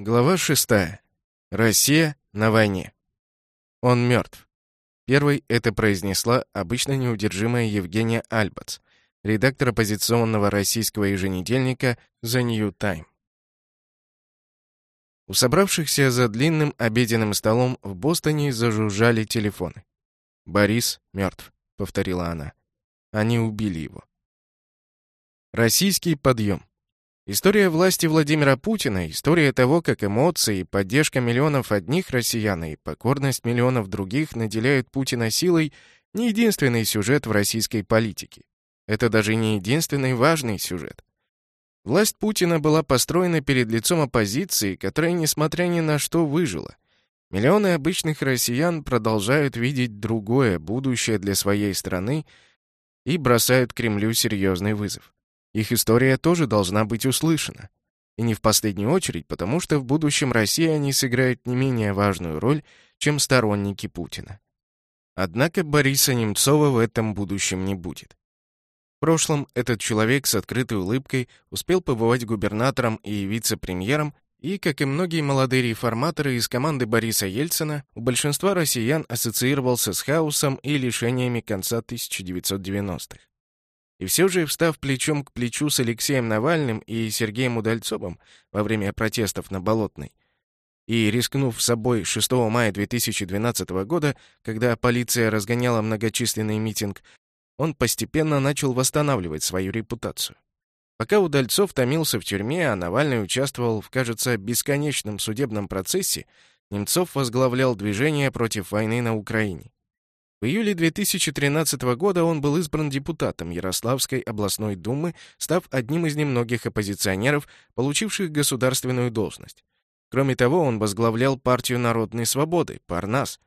Глава 6. Россия на войне. Он мертв. Первой это произнесла обычно неудержимая Евгения Альбац, редактор оппозиционного российского еженедельника The New Time. У собравшихся за длинным обеденным столом в Бостоне зажужжали телефоны. «Борис мертв», — повторила она. «Они убили его». Российский подъем. История власти Владимира Путина, история того, как эмоции, поддержка миллионов одних россиян и покорность миллионов других наделяют Путина силой, не единственный сюжет в российской политике. Это даже не единственный важный сюжет. Власть Путина была построена перед лицом оппозиции, которая, несмотря ни на что, выжила. Миллионы обычных россиян продолжают видеть другое будущее для своей страны и бросают Кремлю серьезный вызов. Их история тоже должна быть услышана. И не в последнюю очередь, потому что в будущем России они сыграют не менее важную роль, чем сторонники Путина. Однако Бориса Немцова в этом будущем не будет. В прошлом этот человек с открытой улыбкой успел побывать губернатором и вице-премьером, и, как и многие молодые реформаторы из команды Бориса Ельцина, у большинства россиян ассоциировался с хаосом и лишениями конца 1990-х. И все же, встав плечом к плечу с Алексеем Навальным и Сергеем Удальцовым во время протестов на Болотной, и рискнув собой 6 мая 2012 года, когда полиция разгоняла многочисленный митинг, он постепенно начал восстанавливать свою репутацию. Пока Удальцов томился в тюрьме, а Навальный участвовал в, кажется, бесконечном судебном процессе, Немцов возглавлял движение против войны на Украине. В июле 2013 года он был избран депутатом Ярославской областной думы, став одним из немногих оппозиционеров, получивших государственную должность. Кроме того, он возглавлял партию Народной свободы, Парнас,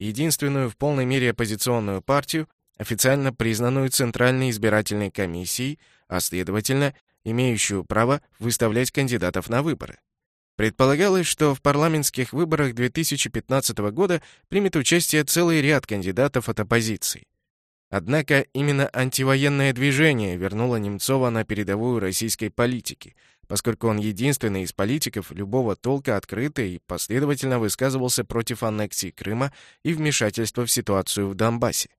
единственную в полной мере оппозиционную партию, официально признанную Центральной избирательной комиссией, а следовательно, имеющую право выставлять кандидатов на выборы. Предполагалось, что в парламентских выборах 2015 года примет участие целый ряд кандидатов от оппозиции. Однако именно антивоенное движение вернуло Немцова на передовую российской политики, поскольку он единственный из политиков любого толка открыто и последовательно высказывался против аннексии Крыма и вмешательства в ситуацию в Донбассе.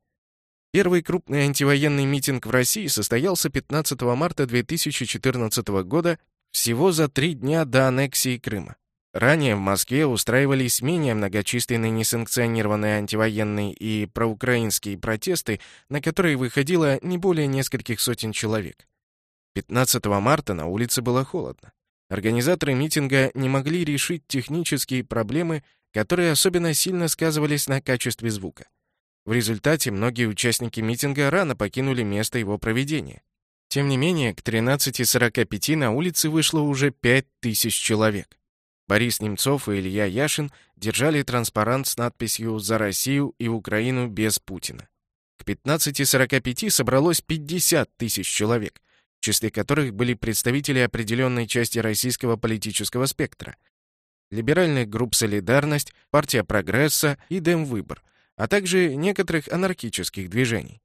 Первый крупный антивоенный митинг в России состоялся 15 марта 2014 года всего за три дня до аннексии Крыма. Ранее в Москве устраивались менее многочисленные несанкционированные антивоенные и проукраинские протесты, на которые выходило не более нескольких сотен человек. 15 марта на улице было холодно. Организаторы митинга не могли решить технические проблемы, которые особенно сильно сказывались на качестве звука. В результате многие участники митинга рано покинули место его проведения. Тем не менее, к 13.45 на улице вышло уже 5000 человек. Борис Немцов и Илья Яшин держали транспарант с надписью «За Россию и Украину без Путина». К 15.45 собралось 50 тысяч человек, в числе которых были представители определенной части российского политического спектра, либеральных групп «Солидарность», «Партия прогресса» и «Демвыбор», а также некоторых анархических движений.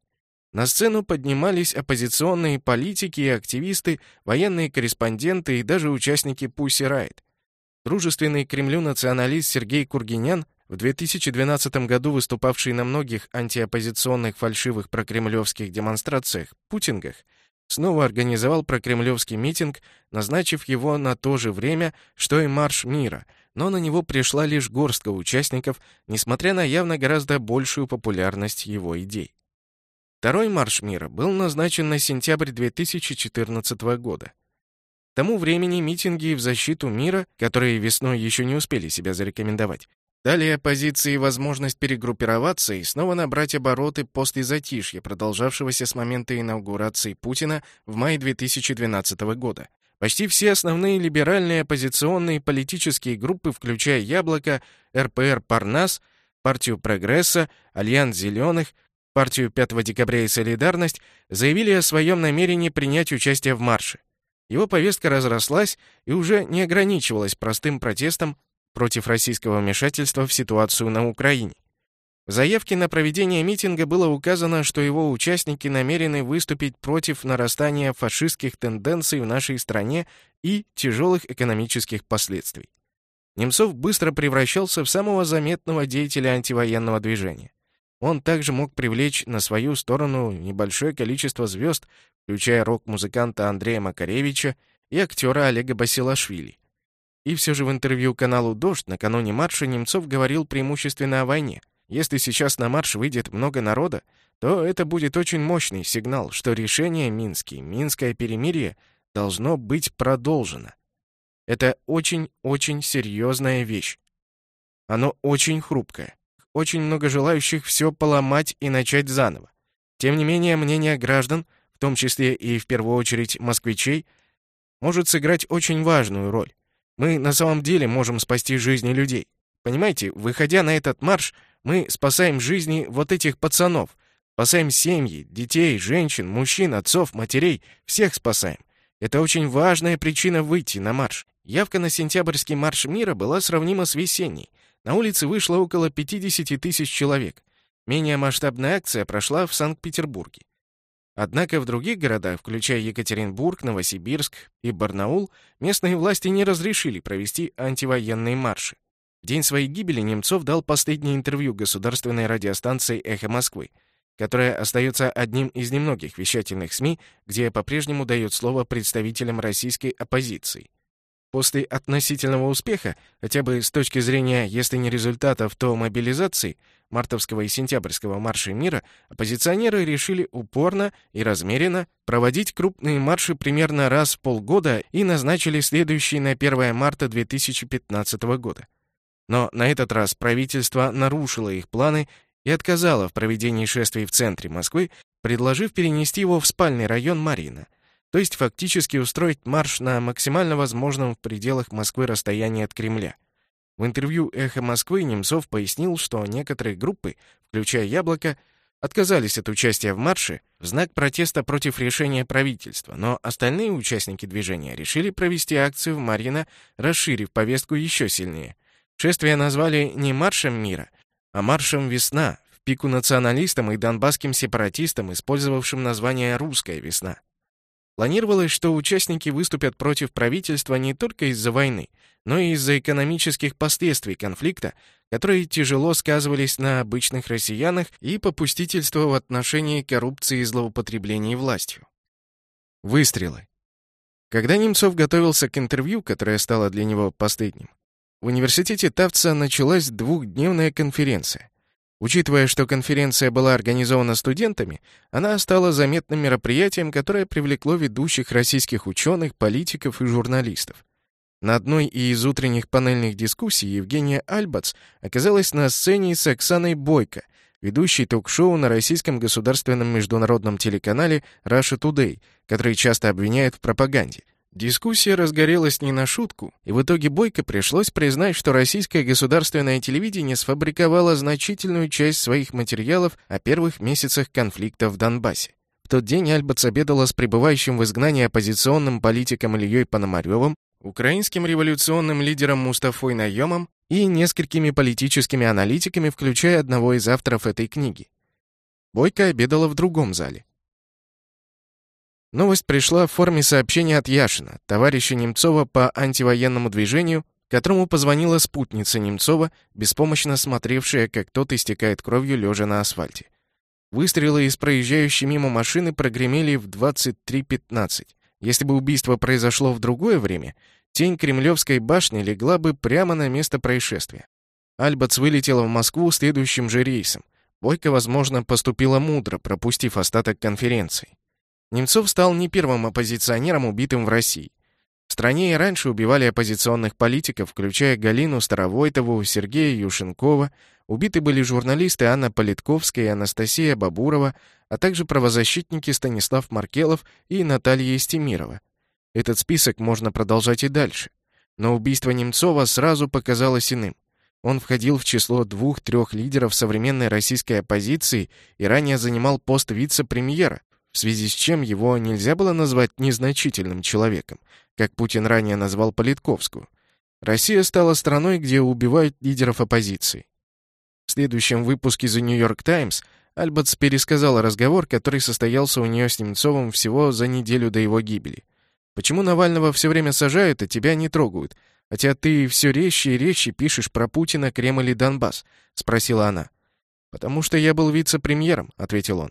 На сцену поднимались оппозиционные политики и активисты, военные корреспонденты и даже участники Pussy Riot. Дружественный Кремлю националист Сергей Кургинян, в 2012 году выступавший на многих антиоппозиционных фальшивых прокремлевских демонстрациях, путингах, снова организовал прокремлевский митинг, назначив его на то же время, что и Марш мира, но на него пришла лишь горстка участников, несмотря на явно гораздо большую популярность его идей. Второй марш мира был назначен на сентябрь 2014 года. К тому времени митинги в защиту мира, которые весной еще не успели себя зарекомендовать, дали оппозиции возможность перегруппироваться и снова набрать обороты после затишья, продолжавшегося с момента инаугурации Путина в мае 2012 года. Почти все основные либеральные оппозиционные политические группы, включая «Яблоко», РПР «Парнас», партию «Прогресса», Альянс Зеленых, партию 5 декабря и «Солидарность» заявили о своем намерении принять участие в марше. Его повестка разрослась и уже не ограничивалась простым протестом против российского вмешательства в ситуацию на Украине. В заявке на проведение митинга было указано, что его участники намерены выступить против нарастания фашистских тенденций в нашей стране и тяжелых экономических последствий. Немцов быстро превращался в самого заметного деятеля антивоенного движения. Он также мог привлечь на свою сторону небольшое количество звезд, включая рок-музыканта Андрея Макаревича и актера Олега Басилашвили. И все же в интервью каналу «Дождь» накануне марша Немцов говорил преимущественно о войне. Если сейчас на марш выйдет много народа, то это будет очень мощный сигнал, что решение Минский, Минское перемирие должно быть продолжено. Это очень-очень серьезная вещь. Оно очень хрупкое. Очень много желающих все поломать и начать заново. Тем не менее, мнение граждан, в том числе и в первую очередь москвичей, может сыграть очень важную роль. Мы на самом деле можем спасти жизни людей. Понимаете, выходя на этот марш, мы спасаем жизни вот этих пацанов, спасаем семьи, детей, женщин, мужчин, отцов, матерей, всех спасаем. Это очень важная причина выйти на марш. Явка на сентябрьский марш мира была сравнима с весенней. На улице вышло около 50 тысяч человек. Менее масштабная акция прошла в Санкт-Петербурге. Однако в других городах, включая Екатеринбург, Новосибирск и Барнаул, местные власти не разрешили провести антивоенные марши. В день своей гибели Немцов дал последнее интервью государственной радиостанции «Эхо Москвы», которая остается одним из немногих вещательных СМИ, где по-прежнему дает слово представителям российской оппозиции. После относительного успеха, хотя бы с точки зрения, если не результатов, то мобилизации, мартовского и сентябрьского маршей мира, оппозиционеры решили упорно и размеренно проводить крупные марши примерно раз в полгода и назначили следующий на 1 марта 2015 года. Но на этот раз правительство нарушило их планы и отказало в проведении шествий в центре Москвы, предложив перенести его в спальный район Марина – то есть фактически устроить марш на максимально возможном в пределах Москвы расстоянии от Кремля. В интервью «Эхо Москвы» Немцов пояснил, что некоторые группы, включая «Яблоко», отказались от участия в марше в знак протеста против решения правительства, но остальные участники движения решили провести акцию в Марьино, расширив повестку еще сильнее. Шествие назвали не «Маршем мира», а «Маршем весна», в пику националистам и донбасским сепаратистам, использовавшим название «Русская весна». Планировалось, что участники выступят против правительства не только из-за войны, но и из-за экономических последствий конфликта, которые тяжело сказывались на обычных россиянах и попустительства в отношении коррупции и злоупотреблений властью. Выстрелы. Когда Немцов готовился к интервью, которое стало для него последним, в университете Тавца началась двухдневная конференция. Учитывая, что конференция была организована студентами, она стала заметным мероприятием, которое привлекло ведущих российских ученых, политиков и журналистов. На одной из утренних панельных дискуссий Евгения Альбац оказалась на сцене с Оксаной Бойко, ведущей ток-шоу на российском государственном международном телеканале Russia Today, который часто обвиняют в пропаганде. Дискуссия разгорелась не на шутку, и в итоге Бойко пришлось признать, что российское государственное телевидение сфабриковало значительную часть своих материалов о первых месяцах конфликта в Донбассе. В тот день Альбац обедала с пребывающим в изгнании оппозиционным политиком Ильей Пономаревым, украинским революционным лидером Мустафой Наемом и несколькими политическими аналитиками, включая одного из авторов этой книги. Бойко обедала в другом зале. Новость пришла в форме сообщения от Яшина, товарища Немцова по антивоенному движению, которому позвонила спутница Немцова, беспомощно смотревшая, как тот истекает кровью, лежа на асфальте. Выстрелы из проезжающей мимо машины прогремели в 23.15. Если бы убийство произошло в другое время, тень Кремлевской башни легла бы прямо на место происшествия. Альбац вылетела в Москву следующим же рейсом. Бойко, возможно, поступила мудро, пропустив остаток конференции. Немцов стал не первым оппозиционером, убитым в России. В стране и раньше убивали оппозиционных политиков, включая Галину Старовойтову, Сергея Юшенкова. Убиты были журналисты Анна Политковская и Анастасия Бабурова, а также правозащитники Станислав Маркелов и Наталья Истемирова. Этот список можно продолжать и дальше. Но убийство Немцова сразу показалось иным. Он входил в число двух-трех лидеров современной российской оппозиции и ранее занимал пост вице-премьера, в связи с чем его нельзя было назвать незначительным человеком, как Путин ранее назвал Политковскую. Россия стала страной, где убивают лидеров оппозиции. В следующем выпуске The New York Times Альбатс пересказал разговор, который состоялся у нее с Немцовым всего за неделю до его гибели. «Почему Навального все время сажают, а тебя не трогают? Хотя ты все резче и резче пишешь про Путина, Кремль и Донбасс», — спросила она. «Потому что я был вице-премьером», — ответил он.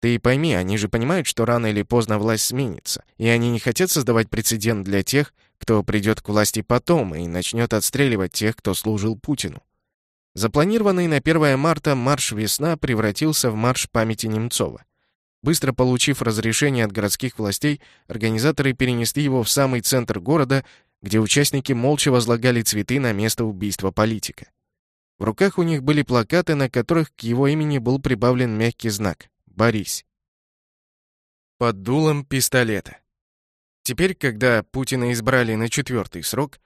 «Ты пойми, они же понимают, что рано или поздно власть сменится, и они не хотят создавать прецедент для тех, кто придет к власти потом и начнет отстреливать тех, кто служил Путину». Запланированный на 1 марта марш «Весна» превратился в марш памяти Немцова. Быстро получив разрешение от городских властей, организаторы перенесли его в самый центр города, где участники молча возлагали цветы на место убийства политика. В руках у них были плакаты, на которых к его имени был прибавлен мягкий знак «Борись». Под дулом пистолета. Теперь, когда Путина избрали на четвертый срок,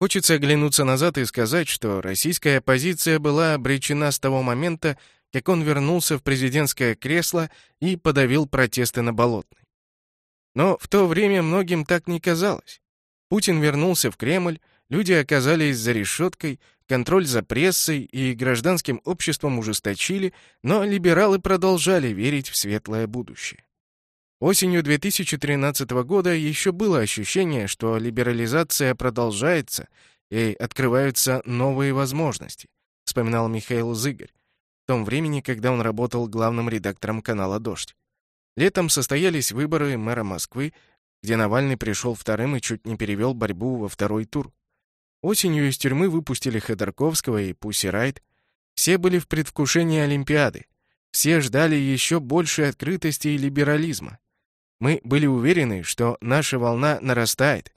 хочется оглянуться назад и сказать, что российская оппозиция была обречена с того момента, как он вернулся в президентское кресло и подавил протесты на Болотной. Но в то время многим так не казалось. Путин вернулся в Кремль, люди оказались за решеткой, Контроль за прессой и гражданским обществом ужесточили, но либералы продолжали верить в светлое будущее. Осенью 2013 года еще было ощущение, что либерализация продолжается и открываются новые возможности, вспоминал Михаил Зыгорь, в том времени, когда он работал главным редактором канала «Дождь». Летом состоялись выборы мэра Москвы, где Навальный пришел вторым и чуть не перевел борьбу во второй тур. Осенью из тюрьмы выпустили Ходорковского и Пусси Райт. Все были в предвкушении Олимпиады. Все ждали еще большей открытости и либерализма. Мы были уверены, что наша волна нарастает.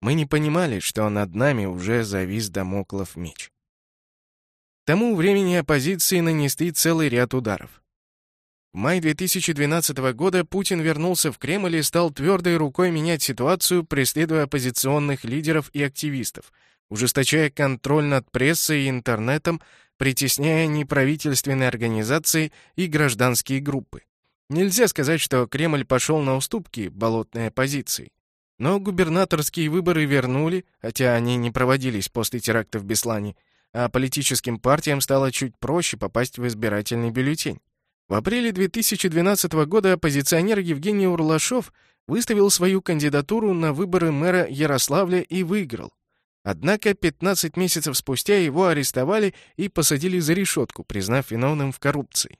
Мы не понимали, что над нами уже завис домоклов меч. К тому времени оппозиции нанесли целый ряд ударов. В мае 2012 года Путин вернулся в Кремль и стал твердой рукой менять ситуацию, преследуя оппозиционных лидеров и активистов — ужесточая контроль над прессой и интернетом, притесняя неправительственные организации и гражданские группы. Нельзя сказать, что Кремль пошел на уступки болотной оппозиции. Но губернаторские выборы вернули, хотя они не проводились после теракта в Беслане, а политическим партиям стало чуть проще попасть в избирательный бюллетень. В апреле 2012 года оппозиционер Евгений Урлашов выставил свою кандидатуру на выборы мэра Ярославля и выиграл. Однако 15 месяцев спустя его арестовали и посадили за решетку, признав виновным в коррупции.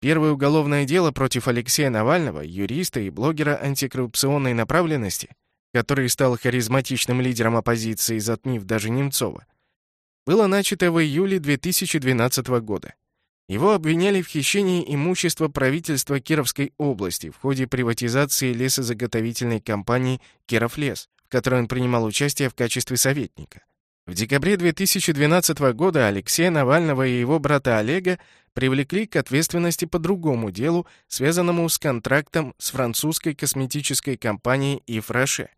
Первое уголовное дело против Алексея Навального, юриста и блогера антикоррупционной направленности, который стал харизматичным лидером оппозиции, затмив даже Немцова, было начато в июле 2012 года. Его обвиняли в хищении имущества правительства Кировской области в ходе приватизации лесозаготовительной компании «Кировлес», в которой он принимал участие в качестве советника. В декабре 2012 года Алексея Навального и его брата Олега привлекли к ответственности по другому делу, связанному с контрактом с французской косметической компанией Ифраше,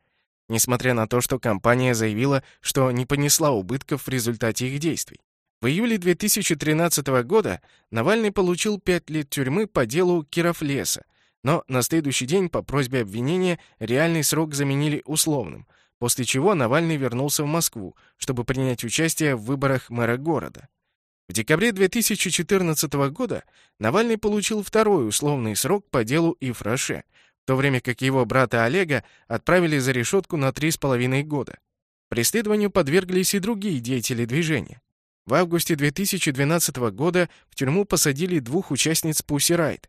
несмотря на то, что компания заявила, что не понесла убытков в результате их действий. В июле 2013 года Навальный получил 5 лет тюрьмы по делу Кировлеса, но на следующий день по просьбе обвинения реальный срок заменили условным, после чего Навальный вернулся в Москву, чтобы принять участие в выборах мэра города. В декабре 2014 года Навальный получил второй условный срок по делу Ифраше, в то время как его брата Олега отправили за решетку на три с половиной года. Преследованию подверглись и другие деятели движения. В августе 2012 года в тюрьму посадили двух участниц Пусси Райт.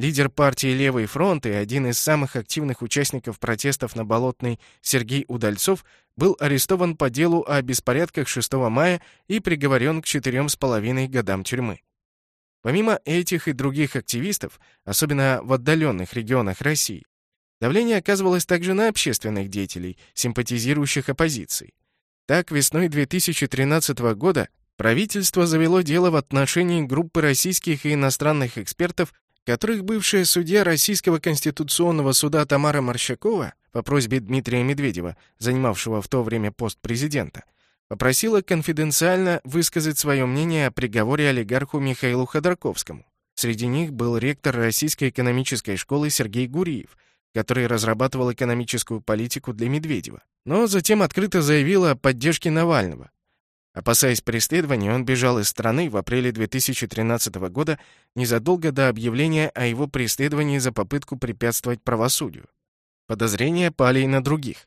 Лидер партии «Левый фронт» и один из самых активных участников протестов на Болотной Сергей Удальцов был арестован по делу о беспорядках 6 мая и приговорен к четырем с половиной годам тюрьмы. Помимо этих и других активистов, особенно в отдаленных регионах России, давление оказывалось также на общественных деятелей, симпатизирующих оппозиции. Так, весной 2013 года правительство завело дело в отношении группы российских и иностранных экспертов которых бывшая судья Российского конституционного суда Тамара Морщакова по просьбе Дмитрия Медведева, занимавшего в то время пост президента, попросила конфиденциально высказать свое мнение о приговоре олигарху Михаилу Ходорковскому. Среди них был ректор Российской экономической школы Сергей Гуриев, который разрабатывал экономическую политику для Медведева. Но затем открыто заявил о поддержке Навального, Опасаясь преследования, он бежал из страны в апреле 2013 года, незадолго до объявления о его преследовании за попытку препятствовать правосудию. Подозрения пали и на других.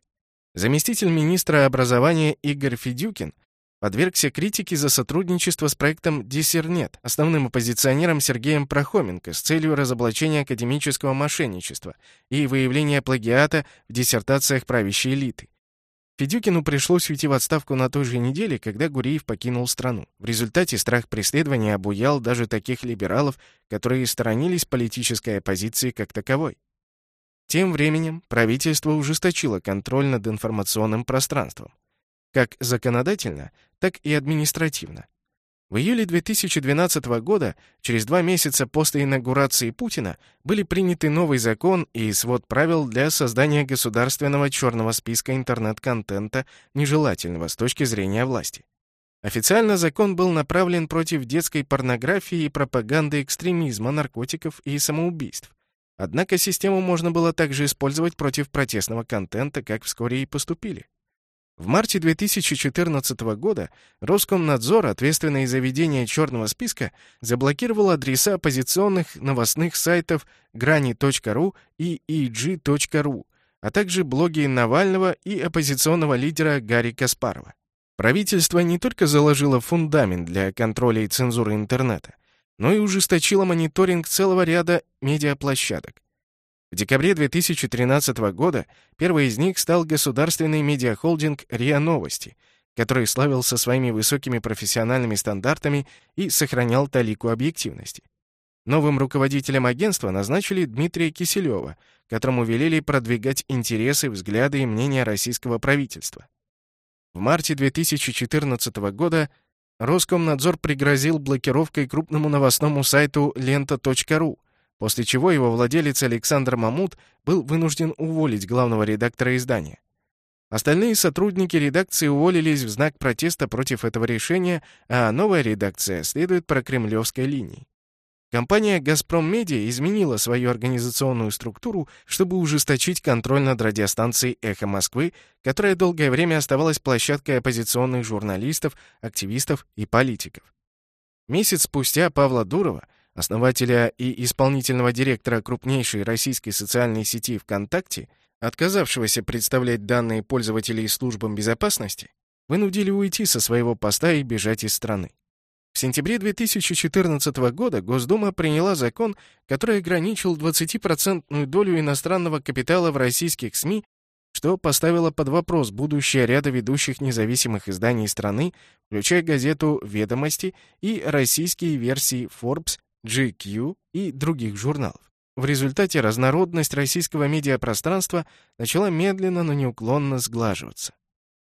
Заместитель министра образования Игорь Федюкин подвергся критике за сотрудничество с проектом «Диссернет», основным оппозиционером Сергеем Прохоменко с целью разоблачения академического мошенничества и выявления плагиата в диссертациях правящей элиты. Федюкину пришлось уйти в отставку на той же неделе, когда Гуриев покинул страну. В результате страх преследования обуял даже таких либералов, которые сторонились политической оппозиции как таковой. Тем временем правительство ужесточило контроль над информационным пространством как законодательно, так и административно. В июле 2012 года, через два месяца после инаугурации Путина, были приняты новый закон и свод правил для создания государственного черного списка интернет-контента, нежелательного с точки зрения власти. Официально закон был направлен против детской порнографии и пропаганды экстремизма, наркотиков и самоубийств. Однако систему можно было также использовать против протестного контента, как вскоре и поступили. В марте 2014 года Роскомнадзор, ответственный за ведение черного списка, заблокировал адреса оппозиционных новостных сайтов grani.ru и eg.ru, а также блоги Навального и оппозиционного лидера Гарри Каспарова. Правительство не только заложило фундамент для контроля и цензуры интернета, но и ужесточило мониторинг целого ряда медиаплощадок. В декабре 2013 года первый из них стал государственный медиахолдинг РИА Новости, который славился своими высокими профессиональными стандартами и сохранял талику объективности. Новым руководителем агентства назначили Дмитрия Киселева, которому велели продвигать интересы, взгляды и мнения российского правительства. В марте 2014 года Роскомнадзор пригрозил блокировкой крупному новостному сайту лента.ру, после чего его владелец Александр Мамут был вынужден уволить главного редактора издания. Остальные сотрудники редакции уволились в знак протеста против этого решения, а новая редакция следует по кремлевской линии. Компания «Газпром Медиа» изменила свою организационную структуру, чтобы ужесточить контроль над радиостанцией «Эхо Москвы», которая долгое время оставалась площадкой оппозиционных журналистов, активистов и политиков. Месяц спустя Павла Дурова, основателя и исполнительного директора крупнейшей российской социальной сети ВКонтакте, отказавшегося представлять данные пользователей службам безопасности, вынудили уйти со своего поста и бежать из страны. В сентябре 2014 года Госдума приняла закон, который ограничил 20% долю иностранного капитала в российских СМИ, что поставило под вопрос будущее ряда ведущих независимых изданий страны, включая газету «Ведомости» и российские версии Forbes GQ и других журналов. В результате разнородность российского медиапространства начала медленно, но неуклонно сглаживаться.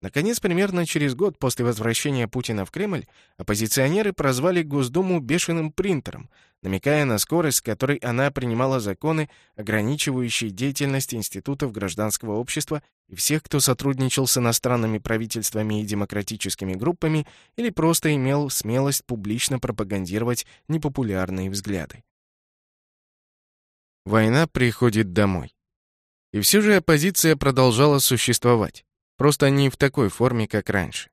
Наконец, примерно через год после возвращения Путина в Кремль, оппозиционеры прозвали Госдуму «бешеным принтером», намекая на скорость, с которой она принимала законы, ограничивающие деятельность институтов гражданского общества и всех, кто сотрудничал с иностранными правительствами и демократическими группами или просто имел смелость публично пропагандировать непопулярные взгляды. Война приходит домой. И все же оппозиция продолжала существовать, просто не в такой форме, как раньше.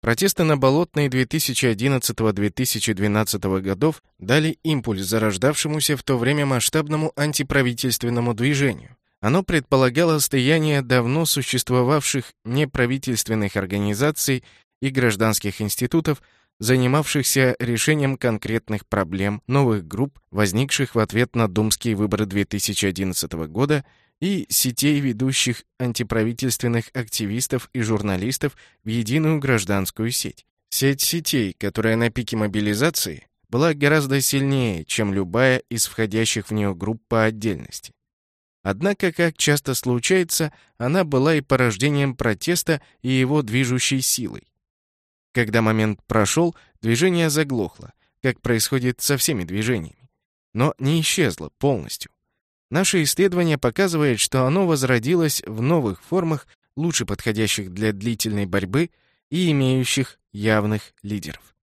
Протесты на Болотной 2011-2012 годов дали импульс зарождавшемуся в то время масштабному антиправительственному движению. Оно предполагало стояние давно существовавших неправительственных организаций и гражданских институтов, занимавшихся решением конкретных проблем новых групп, возникших в ответ на думские выборы 2011 года, и сетей ведущих антиправительственных активистов и журналистов в единую гражданскую сеть. Сеть сетей, которая на пике мобилизации была гораздо сильнее, чем любая из входящих в нее групп по отдельности. Однако, как часто случается, она была и порождением протеста и его движущей силой. Когда момент прошел, движение заглохло, как происходит со всеми движениями, но не исчезло полностью. Наше исследование показывает, что оно возродилось в новых формах, лучше подходящих для длительной борьбы и имеющих явных лидеров.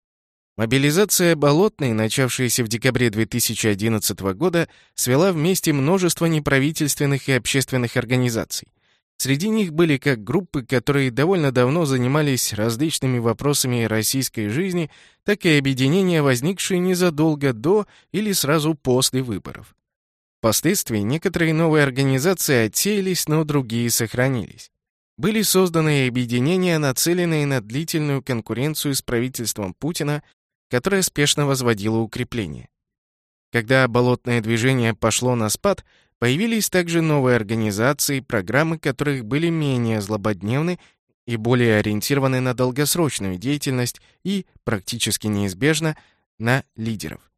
Мобилизация Болотной, начавшаяся в декабре 2011 года, свела вместе множество неправительственных и общественных организаций. Среди них были как группы, которые довольно давно занимались различными вопросами российской жизни, так и объединения, возникшие незадолго до или сразу после выборов. Впоследствии некоторые новые организации отсеялись, но другие сохранились. были созданы объединения, нацеленные на длительную конкуренцию с правительством Путина, которое спешно возводило укрепления. Когда болотное движение пошло на спад, появились также новые организации, программы которых были менее злободневны и более ориентированы на долгосрочную деятельность и, практически неизбежно, на лидеров.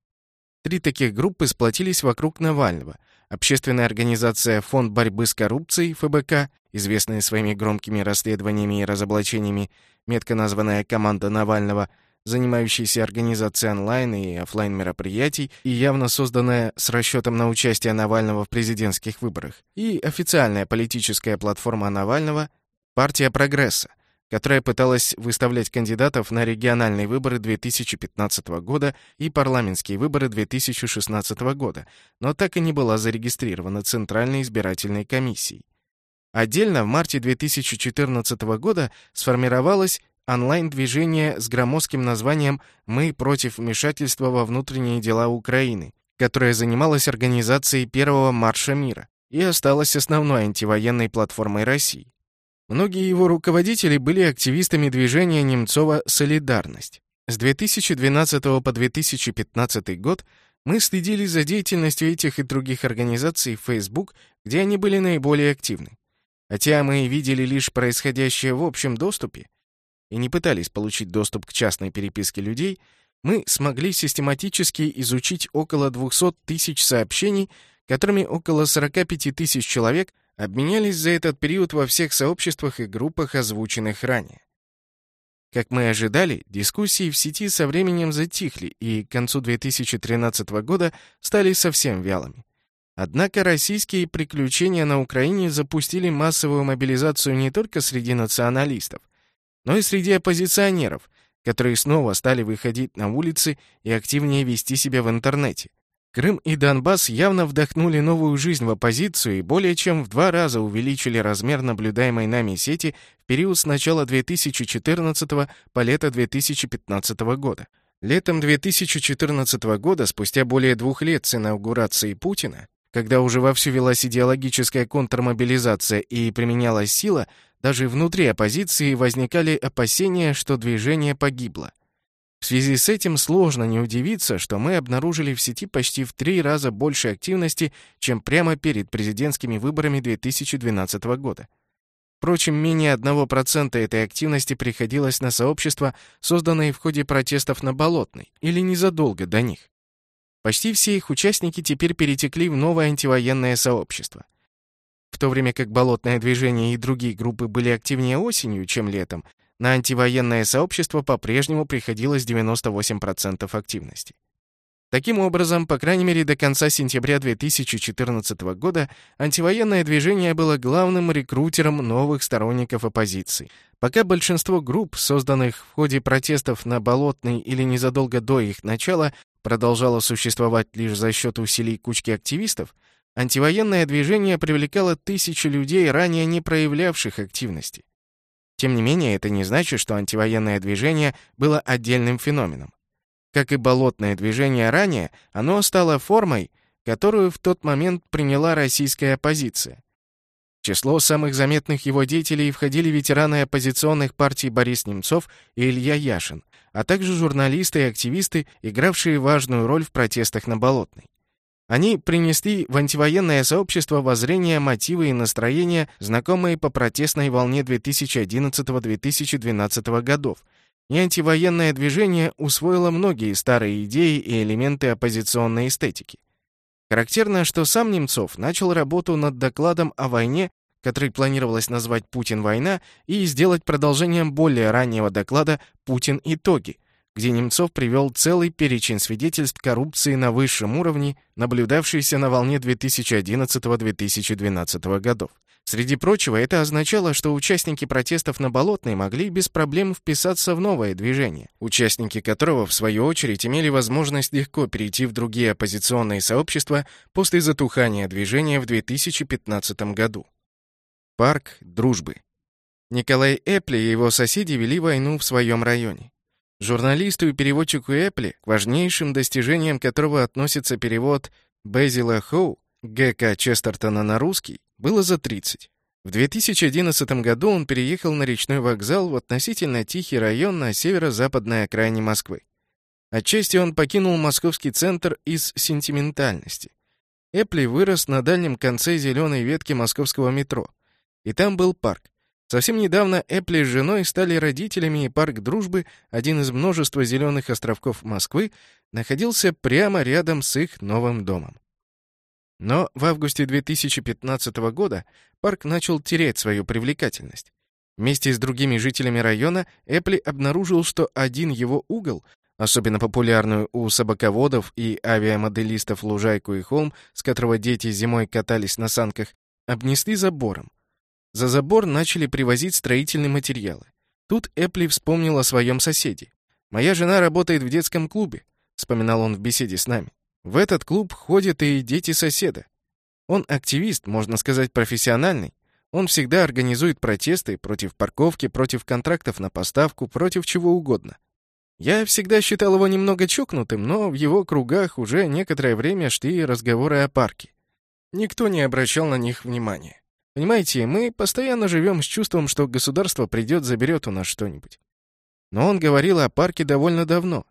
Три таких группы сплотились вокруг Навального. Общественная организация «Фонд борьбы с коррупцией» ФБК, известная своими громкими расследованиями и разоблачениями, метко названная «Команда Навального», занимающаяся организацией онлайн и офлайн мероприятий и явно созданная с расчетом на участие Навального в президентских выборах, и официальная политическая платформа Навального «Партия прогресса», которая пыталась выставлять кандидатов на региональные выборы 2015 года и парламентские выборы 2016 года, но так и не была зарегистрирована Центральной избирательной комиссией. Отдельно в марте 2014 года сформировалось онлайн-движение с громоздким названием «Мы против вмешательства во внутренние дела Украины», которое занималось организацией первого марша мира и осталось основной антивоенной платформой России. Многие его руководители были активистами движения Немцова «Солидарность». С 2012 по 2015 год мы следили за деятельностью этих и других организаций в Facebook, где они были наиболее активны. Хотя мы видели лишь происходящее в общем доступе и не пытались получить доступ к частной переписке людей, мы смогли систематически изучить около 200 тысяч сообщений, которыми около 45 тысяч человек – обменялись за этот период во всех сообществах и группах, озвученных ранее. Как мы ожидали, дискуссии в сети со временем затихли и к концу 2013 года стали совсем вялыми. Однако российские приключения на Украине запустили массовую мобилизацию не только среди националистов, но и среди оппозиционеров, которые снова стали выходить на улицы и активнее вести себя в интернете. Крым и Донбасс явно вдохнули новую жизнь в оппозицию и более чем в два раза увеличили размер наблюдаемой нами сети в период с начала 2014 по лето 2015 года. Летом 2014 года, спустя более двух лет с инаугурации Путина, когда уже вовсю велась идеологическая контрмобилизация и применялась сила, даже внутри оппозиции возникали опасения, что движение погибло. В связи с этим сложно не удивиться, что мы обнаружили в сети почти в три раза больше активности, чем прямо перед президентскими выборами 2012 года. Впрочем, менее 1% этой активности приходилось на сообщества, созданные в ходе протестов на Болотной, или незадолго до них. Почти все их участники теперь перетекли в новое антивоенное сообщество. В то время как болотное движение и другие группы были активнее осенью, чем летом, на антивоенное сообщество по-прежнему приходилось 98% активности. Таким образом, по крайней мере до конца сентября 2014 года антивоенное движение было главным рекрутером новых сторонников оппозиции. Пока большинство групп, созданных в ходе протестов на Болотной или незадолго до их начала, продолжало существовать лишь за счет усилий кучки активистов, антивоенное движение привлекало тысячи людей, ранее не проявлявших активности. Тем не менее, это не значит, что антивоенное движение было отдельным феноменом. Как и болотное движение ранее, оно стало формой, которую в тот момент приняла российская оппозиция. В число самых заметных его деятелей входили ветераны оппозиционных партий Борис Немцов и Илья Яшин, а также журналисты и активисты, игравшие важную роль в протестах на Болотной. Они принесли в антивоенное сообщество воззрения, мотивы и настроения, знакомые по протестной волне 2011-2012 годов. И антивоенное движение усвоило многие старые идеи и элементы оппозиционной эстетики. Характерно, что сам Немцов начал работу над докладом о войне, который планировалось назвать «Путин. Война», и сделать продолжением более раннего доклада «Путин. Итоги», где Немцов привел целый перечень свидетельств коррупции на высшем уровне, наблюдавшейся на волне 2011-2012 годов. Среди прочего, это означало, что участники протестов на Болотной могли без проблем вписаться в новое движение, участники которого, в свою очередь, имели возможность легко перейти в другие оппозиционные сообщества после затухания движения в 2015 году. Парк дружбы. Николай Эпли и его соседи вели войну в своем районе. Журналисту и переводчику Эпли, к важнейшим достижениям которого относится перевод Безила Хоу, Г.К. Честертона на русский, было за 30. В 2011 году он переехал на речной вокзал в относительно тихий район на северо-западной окраине Москвы. Отчасти он покинул московский центр из сентиментальности. Эпли вырос на дальнем конце зеленой ветки московского метро. И там был парк. Совсем недавно Эпли с женой стали родителями, и парк Дружбы, один из множества зеленых островков Москвы, находился прямо рядом с их новым домом. Но в августе 2015 года парк начал терять свою привлекательность. Вместе с другими жителями района Эпли обнаружил, что один его угол, особенно популярную у собаководов и авиамоделистов лужайку и холм, с которого дети зимой катались на санках, обнесли забором. За забор начали привозить строительные материалы. Тут Эпли вспомнил о своем соседе. «Моя жена работает в детском клубе», — вспоминал он в беседе с нами. «В этот клуб ходят и дети соседа. Он активист, можно сказать, профессиональный. Он всегда организует протесты против парковки, против контрактов на поставку, против чего угодно. Я всегда считал его немного чокнутым, но в его кругах уже некоторое время шли разговоры о парке. Никто не обращал на них внимания. Понимаете, мы постоянно живем с чувством, что государство придет, заберет у нас что-нибудь. Но он говорил о парке довольно давно.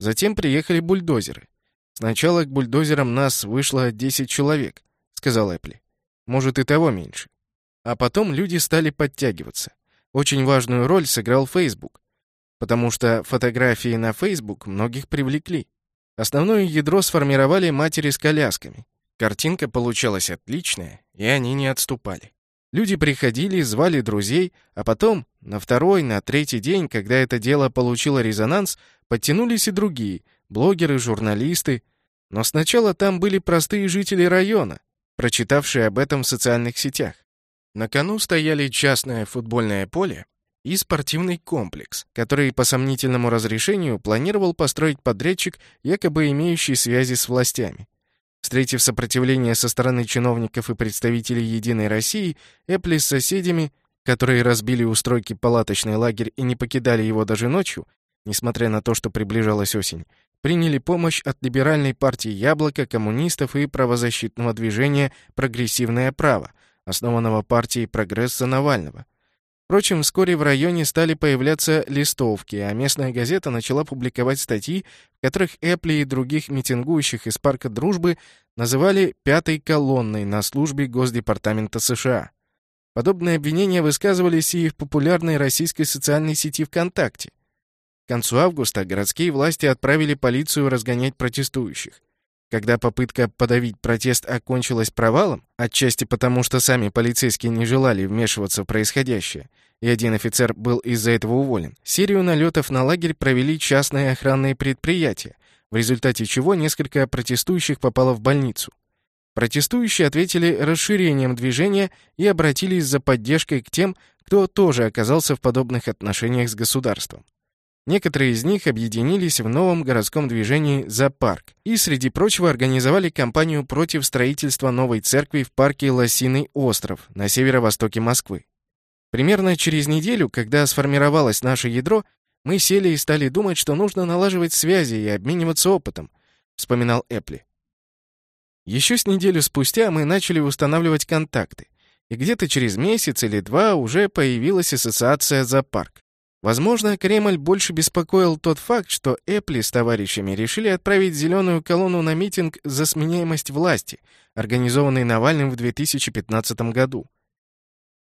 Затем приехали бульдозеры. Сначала к бульдозерам нас вышло 10 человек, сказал Эпли. Может, и того меньше. А потом люди стали подтягиваться. Очень важную роль сыграл Facebook, потому что фотографии на Facebook многих привлекли. Основное ядро сформировали матери с колясками. Картинка получалась отличная, и они не отступали. Люди приходили, звали друзей, а потом, на второй, на третий день, когда это дело получило резонанс, подтянулись и другие, блогеры, журналисты. Но сначала там были простые жители района, прочитавшие об этом в социальных сетях. На кону стояли частное футбольное поле и спортивный комплекс, который по сомнительному разрешению планировал построить подрядчик, якобы имеющий связи с властями. Встретив сопротивление со стороны чиновников и представителей «Единой России», Эпли с соседями, которые разбили у стройки палаточный лагерь и не покидали его даже ночью, несмотря на то, что приближалась осень, приняли помощь от либеральной партии «Яблоко», коммунистов и правозащитного движения «Прогрессивное право», основанного партией «Прогресса» Навального. Впрочем, вскоре в районе стали появляться листовки, а местная газета начала публиковать статьи, в которых Эпли и других митингующих из Парка Дружбы называли «пятой колонной» на службе Госдепартамента США. Подобные обвинения высказывались и в популярной российской социальной сети ВКонтакте. К концу августа городские власти отправили полицию разгонять протестующих. Когда попытка подавить протест окончилась провалом, отчасти потому, что сами полицейские не желали вмешиваться в происходящее, и один офицер был из-за этого уволен, серию налетов на лагерь провели частные охранные предприятия, в результате чего несколько протестующих попало в больницу. Протестующие ответили расширением движения и обратились за поддержкой к тем, кто тоже оказался в подобных отношениях с государством. Некоторые из них объединились в новом городском движении «За парк» и, среди прочего, организовали кампанию против строительства новой церкви в парке Лосиный остров на северо-востоке Москвы. Примерно через неделю, когда сформировалось наше ядро, мы сели и стали думать, что нужно налаживать связи и обмениваться опытом, вспоминал Эпли. Еще с неделю спустя мы начали устанавливать контакты, и где-то через месяц или два уже появилась ассоциация «За парк». Возможно, Кремль больше беспокоил тот факт, что Эпли с товарищами решили отправить зеленую колонну на митинг за сменяемость власти, организованный Навальным в 2015 году.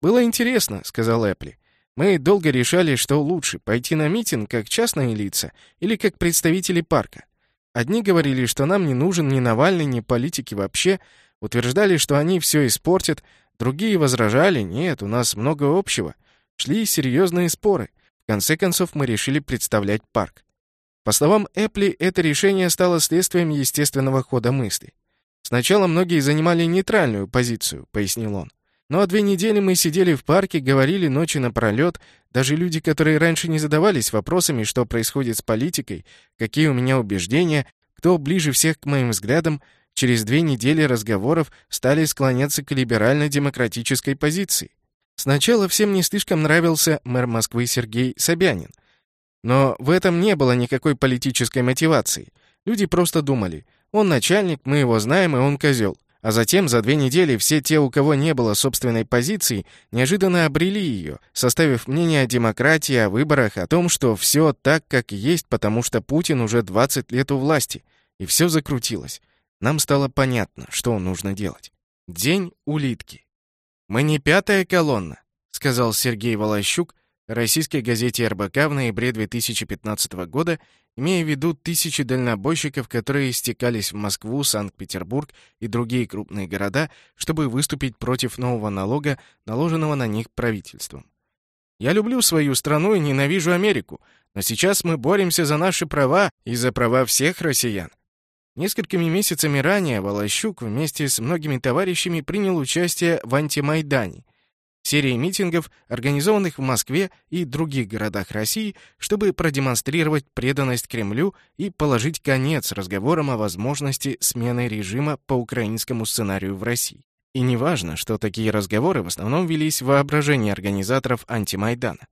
«Было интересно», — сказал Эпли. «Мы долго решали, что лучше, пойти на митинг как частные лица или как представители парка. Одни говорили, что нам не нужен ни Навальный, ни политики вообще, утверждали, что они все испортят, другие возражали, нет, у нас много общего. Шли серьезные споры. Конце концов, мы решили представлять парк. По словам Эпли, это решение стало следствием естественного хода мысли. Сначала многие занимали нейтральную позицию, пояснил он. Но две недели мы сидели в парке, говорили ночи напролет, даже люди, которые раньше не задавались вопросами, что происходит с политикой, какие у меня убеждения, кто ближе всех к моим взглядам, через две недели разговоров стали склоняться к либерально-демократической позиции. Сначала всем не слишком нравился мэр Москвы Сергей Собянин. Но в этом не было никакой политической мотивации. Люди просто думали, он начальник, мы его знаем, и он козел. А затем, за две недели, все те, у кого не было собственной позиции, неожиданно обрели ее, составив мнение о демократии, о выборах, о том, что все так, как есть, потому что Путин уже 20 лет у власти. И все закрутилось. Нам стало понятно, что нужно делать. День улитки. «Мы не пятая колонна», — сказал Сергей Волощук, российской газете РБК в ноябре 2015 года, имея в виду тысячи дальнобойщиков, которые стекались в Москву, Санкт-Петербург и другие крупные города, чтобы выступить против нового налога, наложенного на них правительством. «Я люблю свою страну и ненавижу Америку, но сейчас мы боремся за наши права и за права всех россиян. Несколькими месяцами ранее Волощук вместе с многими товарищами принял участие в антимайдане — серии митингов, организованных в Москве и других городах России, чтобы продемонстрировать преданность Кремлю и положить конец разговорам о возможности смены режима по украинскому сценарию в России. И неважно, что такие разговоры в основном велись в воображении организаторов антимайдана.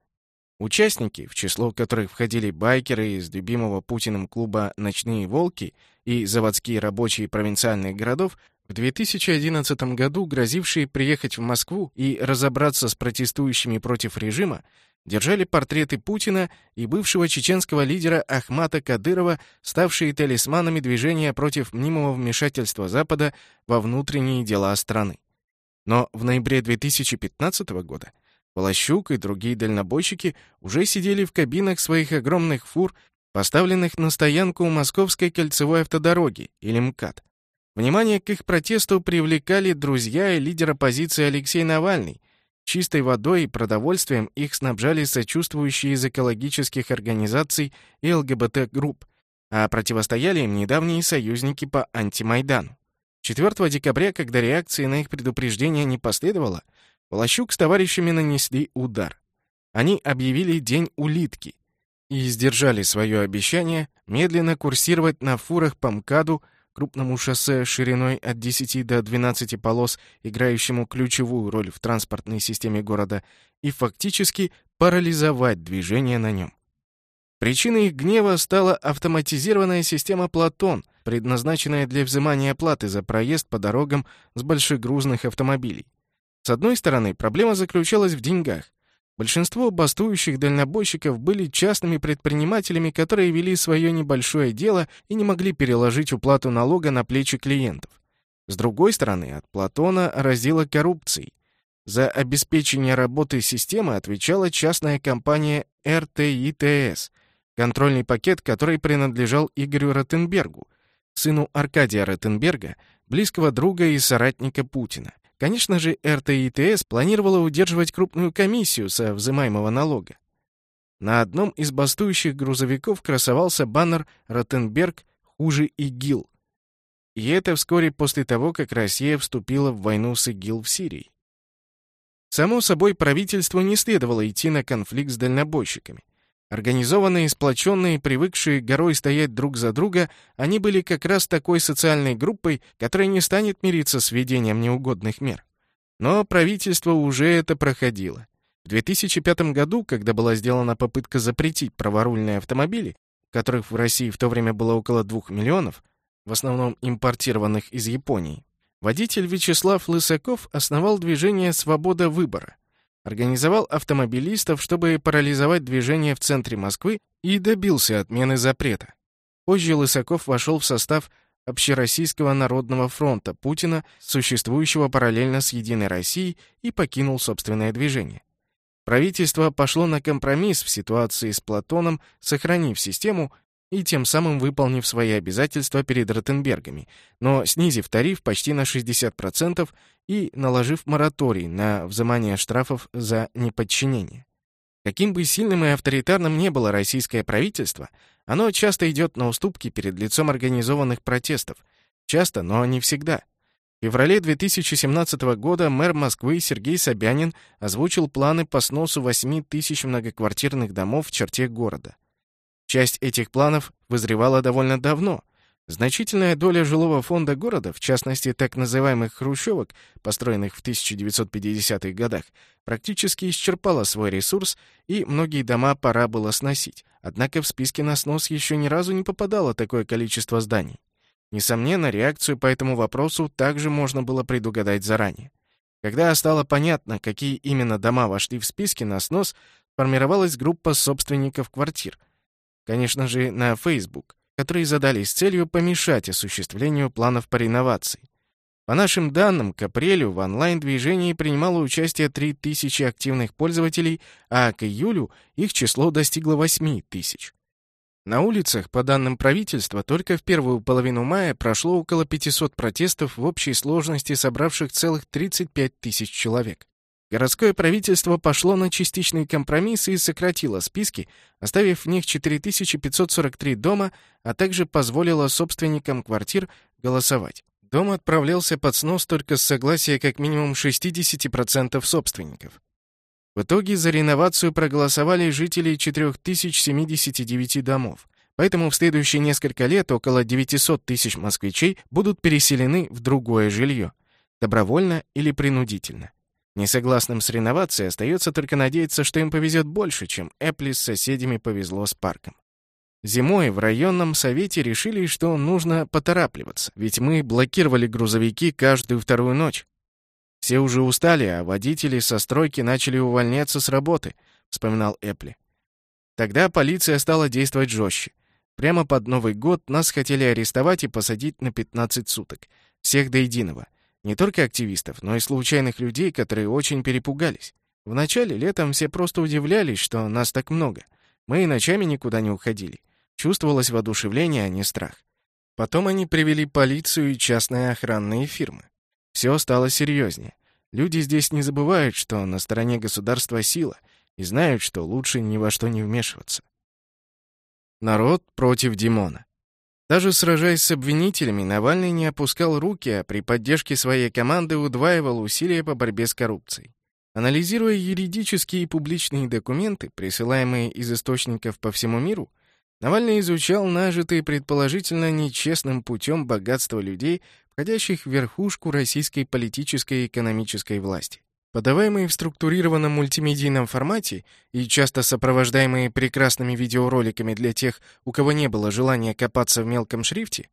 Участники, в число которых входили байкеры из любимого Путиным клуба «Ночные волки» и заводские рабочие провинциальных городов, в 2011 году грозившие приехать в Москву и разобраться с протестующими против режима, держали портреты Путина и бывшего чеченского лидера Ахмата Кадырова, ставшие талисманами движения против мнимого вмешательства Запада во внутренние дела страны. Но в ноябре 2015 года Полощук и другие дальнобойщики уже сидели в кабинах своих огромных фур, поставленных на стоянку у Московской кольцевой автодороги, или МКАД. Внимание к их протесту привлекали друзья и лидер оппозиции Алексей Навальный. Чистой водой и продовольствием их снабжали сочувствующие из экологических организаций и ЛГБТ-групп, а противостояли им недавние союзники по антимайдану. 4 декабря, когда реакции на их предупреждение не последовало, Полощук с товарищами нанесли удар. Они объявили День улитки и сдержали свое обещание медленно курсировать на фурах по МКАДу крупному шоссе шириной от 10 до 12 полос, играющему ключевую роль в транспортной системе города, и фактически парализовать движение на нем. Причиной их гнева стала автоматизированная система «Платон», предназначенная для взимания платы за проезд по дорогам с большегрузных автомобилей. С одной стороны, проблема заключалась в деньгах. Большинство бастующих дальнобойщиков были частными предпринимателями, которые вели свое небольшое дело и не могли переложить уплату налога на плечи клиентов. С другой стороны, от Платона разила коррупцией. За обеспечение работы системы отвечала частная компания РТИТС, контрольный пакет, который принадлежал Игорю Ротенбергу, сыну Аркадия Ротенберга, близкого друга и соратника Путина. Конечно же, РТИТС планировала удерживать крупную комиссию со взимаемого налога. На одном из бастующих грузовиков красовался баннер «Ротенберг хуже ИГИЛ». И это вскоре после того, как Россия вступила в войну с ИГИЛ в Сирии. Само собой, правительству не следовало идти на конфликт с дальнобойщиками. Организованные, сплоченные, привыкшие горой стоять друг за друга, они были как раз такой социальной группой, которая не станет мириться с введением неугодных мер. Но правительство уже это проходило. В 2005 году, когда была сделана попытка запретить праворульные автомобили, которых в России в то время было около 2 миллионов, в основном импортированных из Японии, водитель Вячеслав Лысаков основал движение «Свобода выбора», организовал автомобилистов, чтобы парализовать движение в центре Москвы и добился отмены запрета. Позже Лысаков вошел в состав Общероссийского народного фронта Путина, существующего параллельно с «Единой Россией», и покинул собственное движение. Правительство пошло на компромисс в ситуации с Платоном, сохранив систему и тем самым выполнив свои обязательства перед Ротенбергами, но снизив тариф почти на 60% и наложив мораторий на взимание штрафов за неподчинение. Каким бы сильным и авторитарным не было российское правительство, оно часто идет на уступки перед лицом организованных протестов. Часто, но не всегда. В феврале 2017 года мэр Москвы Сергей Собянин озвучил планы по сносу 8 тысяч многоквартирных домов в черте города. Часть этих планов вызревала довольно давно. Значительная доля жилого фонда города, в частности так называемых хрущевок, построенных в 1950-х годах, практически исчерпала свой ресурс, и многие дома пора было сносить. Однако в списке на снос еще ни разу не попадало такое количество зданий. Несомненно, реакцию по этому вопросу также можно было предугадать заранее. Когда стало понятно, какие именно дома вошли в списки на снос, формировалась группа собственников квартир. Конечно же, на Facebook, которые задались целью помешать осуществлению планов по реновации. По нашим данным, к апрелю в онлайн-движении принимало участие 3000 активных пользователей, а к июлю их число достигло 8000. На улицах, по данным правительства, только в первую половину мая прошло около 500 протестов в общей сложности собравших целых 35 тысяч человек. Городское правительство пошло на частичные компромиссы и сократило списки, оставив в них 4543 дома, а также позволило собственникам квартир голосовать. Дом отправлялся под снос только с согласия как минимум 60% собственников. В итоге за реновацию проголосовали жители 4079 домов. Поэтому в следующие несколько лет около 900 тысяч москвичей будут переселены в другое жилье, добровольно или принудительно. Несогласным с реновацией остается только надеяться, что им повезет больше, чем Эпли с соседями повезло с парком. Зимой в районном совете решили, что нужно поторапливаться, ведь мы блокировали грузовики каждую вторую ночь. Все уже устали, а водители со стройки начали увольняться с работы, вспоминал Эпли. Тогда полиция стала действовать жестче. Прямо под Новый год нас хотели арестовать и посадить на 15 суток. Всех до единого. Не только активистов, но и случайных людей, которые очень перепугались. Вначале летом все просто удивлялись, что нас так много. Мы и ночами никуда не уходили. Чувствовалось воодушевление, а не страх. Потом они привели полицию и частные охранные фирмы. Все стало серьезнее. Люди здесь не забывают, что на стороне государства сила, и знают, что лучше ни во что не вмешиваться. Народ против Димона. Даже сражаясь с обвинителями, Навальный не опускал руки, а при поддержке своей команды удваивал усилия по борьбе с коррупцией. Анализируя юридические и публичные документы, присылаемые из источников по всему миру, Навальный изучал нажитые предположительно нечестным путем богатство людей, входящих в верхушку российской политической и экономической власти. Подаваемые в структурированном мультимедийном формате и часто сопровождаемые прекрасными видеороликами для тех, у кого не было желания копаться в мелком шрифте,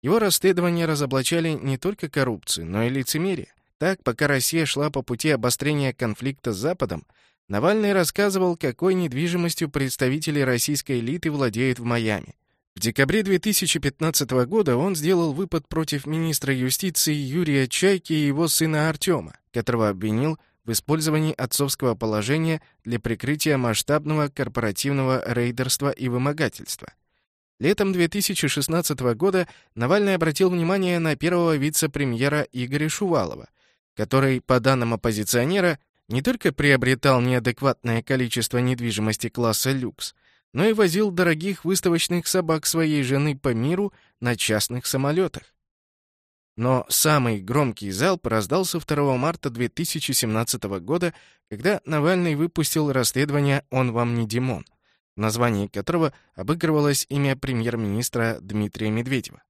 его расследования разоблачали не только коррупцию, но и лицемерие. Так, пока Россия шла по пути обострения конфликта с Западом, Навальный рассказывал, какой недвижимостью представители российской элиты владеют в Майами. В декабре 2015 года он сделал выпад против министра юстиции Юрия Чайки и его сына Артема, которого обвинил в использовании отцовского положения для прикрытия масштабного корпоративного рейдерства и вымогательства. Летом 2016 года Навальный обратил внимание на первого вице-премьера Игоря Шувалова, который, по данным оппозиционера, не только приобретал неадекватное количество недвижимости класса люкс, но и возил дорогих выставочных собак своей жены по миру на частных самолетах. Но самый громкий залп раздался 2 марта 2017 года, когда Навальный выпустил расследование «Он вам не Димон», в названии которого обыгрывалось имя премьер-министра Дмитрия Медведева.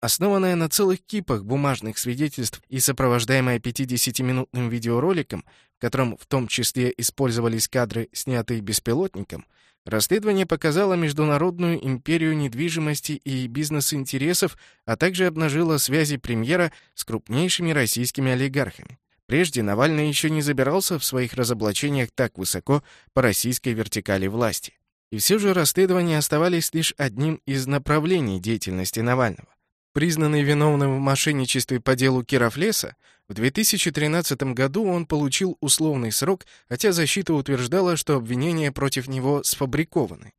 Основанная на целых кипах бумажных свидетельств и сопровождаемая 50-минутным видеороликом, в котором в том числе использовались кадры, снятые беспилотником, расследование показало международную империю недвижимости и бизнес-интересов, а также обнажило связи премьера с крупнейшими российскими олигархами. Прежде Навальный еще не забирался в своих разоблачениях так высоко по российской вертикали власти. И все же расследования оставались лишь одним из направлений деятельности Навального. Признанный виновным в мошенничестве по делу Кировлеса, в 2013 году он получил условный срок, хотя защита утверждала, что обвинения против него сфабрикованы.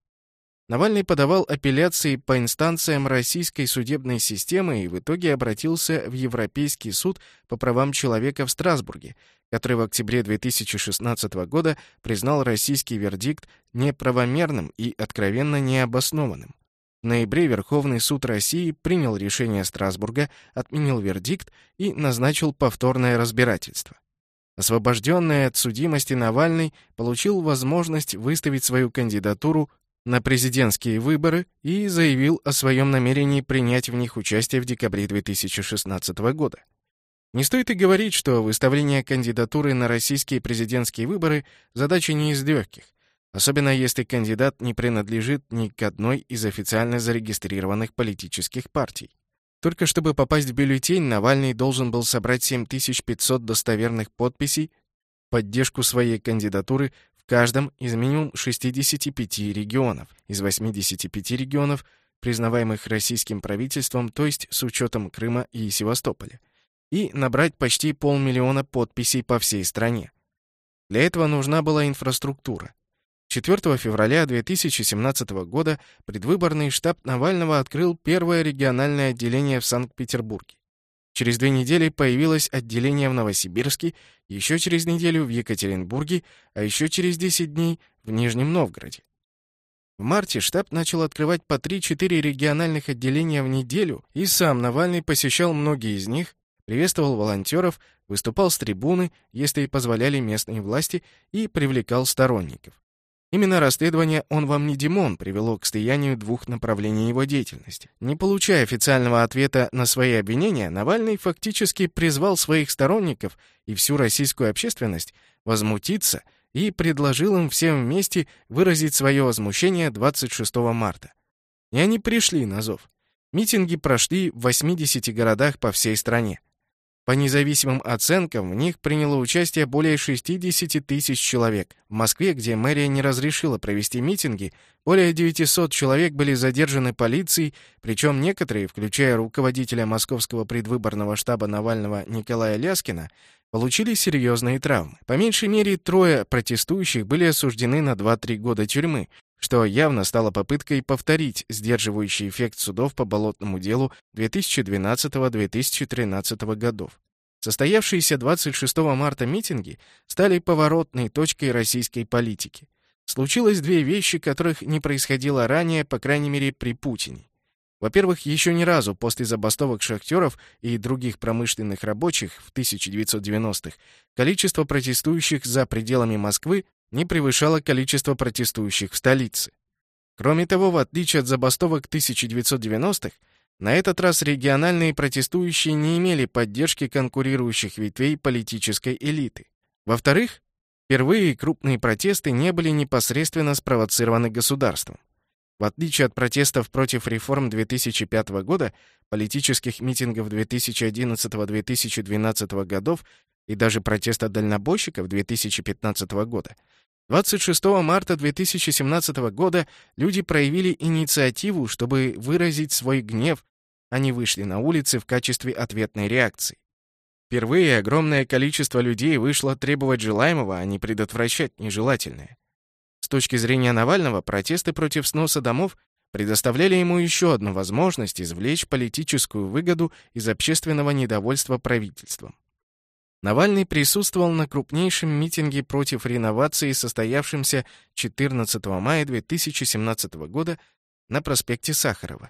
Навальный подавал апелляции по инстанциям российской судебной системы и в итоге обратился в Европейский суд по правам человека в Страсбурге, который в октябре 2016 года признал российский вердикт неправомерным и откровенно необоснованным. Ноябре Верховный суд России принял решение Страсбурга, отменил вердикт и назначил повторное разбирательство. Освобожденный от судимости Навальный получил возможность выставить свою кандидатуру на президентские выборы и заявил о своем намерении принять в них участие в декабре 2016 года. Не стоит и говорить, что выставление кандидатуры на российские президентские выборы – задача не из легких особенно если кандидат не принадлежит ни к одной из официально зарегистрированных политических партий. Только чтобы попасть в бюллетень, Навальный должен был собрать 7500 достоверных подписей в поддержку своей кандидатуры в каждом из минимум 65 регионов. Из 85 регионов, признаваемых российским правительством, то есть с учетом Крыма и Севастополя, и набрать почти полмиллиона подписей по всей стране. Для этого нужна была инфраструктура. 4 февраля 2017 года предвыборный штаб Навального открыл первое региональное отделение в Санкт-Петербурге. Через две недели появилось отделение в Новосибирске, еще через неделю в Екатеринбурге, а еще через 10 дней в Нижнем Новгороде. В марте штаб начал открывать по 3-4 региональных отделения в неделю, и сам Навальный посещал многие из них, приветствовал волонтеров, выступал с трибуны, если и позволяли местные власти, и привлекал сторонников. Именно расследование «Он вам не Димон» привело к слиянию двух направлений его деятельности. Не получая официального ответа на свои обвинения, Навальный фактически призвал своих сторонников и всю российскую общественность возмутиться и предложил им всем вместе выразить свое возмущение 26 марта. И они пришли на зов. Митинги прошли в 80 городах по всей стране. По независимым оценкам, в них приняло участие более 60 тысяч человек. В Москве, где мэрия не разрешила провести митинги, более 900 человек были задержаны полицией, причем некоторые, включая руководителя московского предвыборного штаба Навального Николая Ляскина, получили серьезные травмы. По меньшей мере, трое протестующих были осуждены на 2-3 года тюрьмы, что явно стало попыткой повторить сдерживающий эффект судов по болотному делу 2012-2013 годов. Состоявшиеся 26 марта митинги стали поворотной точкой российской политики. Случилось две вещи, которых не происходило ранее, по крайней мере, при Путине. Во-первых, еще ни разу после забастовок шахтеров и других промышленных рабочих в 1990-х количество протестующих за пределами Москвы не превышало количество протестующих в столице. Кроме того, в отличие от забастовок 1990-х, на этот раз региональные протестующие не имели поддержки конкурирующих ветвей политической элиты. Во-вторых, впервые крупные протесты не были непосредственно спровоцированы государством. В отличие от протестов против реформ 2005 года, политических митингов 2011-2012 годов и даже протеста дальнобойщиков 2015 года, 26 марта 2017 года люди проявили инициативу, чтобы выразить свой гнев, они вышли на улицы в качестве ответной реакции. Впервые огромное количество людей вышло требовать желаемого, а не предотвращать нежелательное. С точки зрения Навального, протесты против сноса домов предоставляли ему еще одну возможность извлечь политическую выгоду из общественного недовольства правительством. Навальный присутствовал на крупнейшем митинге против реновации, состоявшемся 14 мая 2017 года на проспекте Сахарова.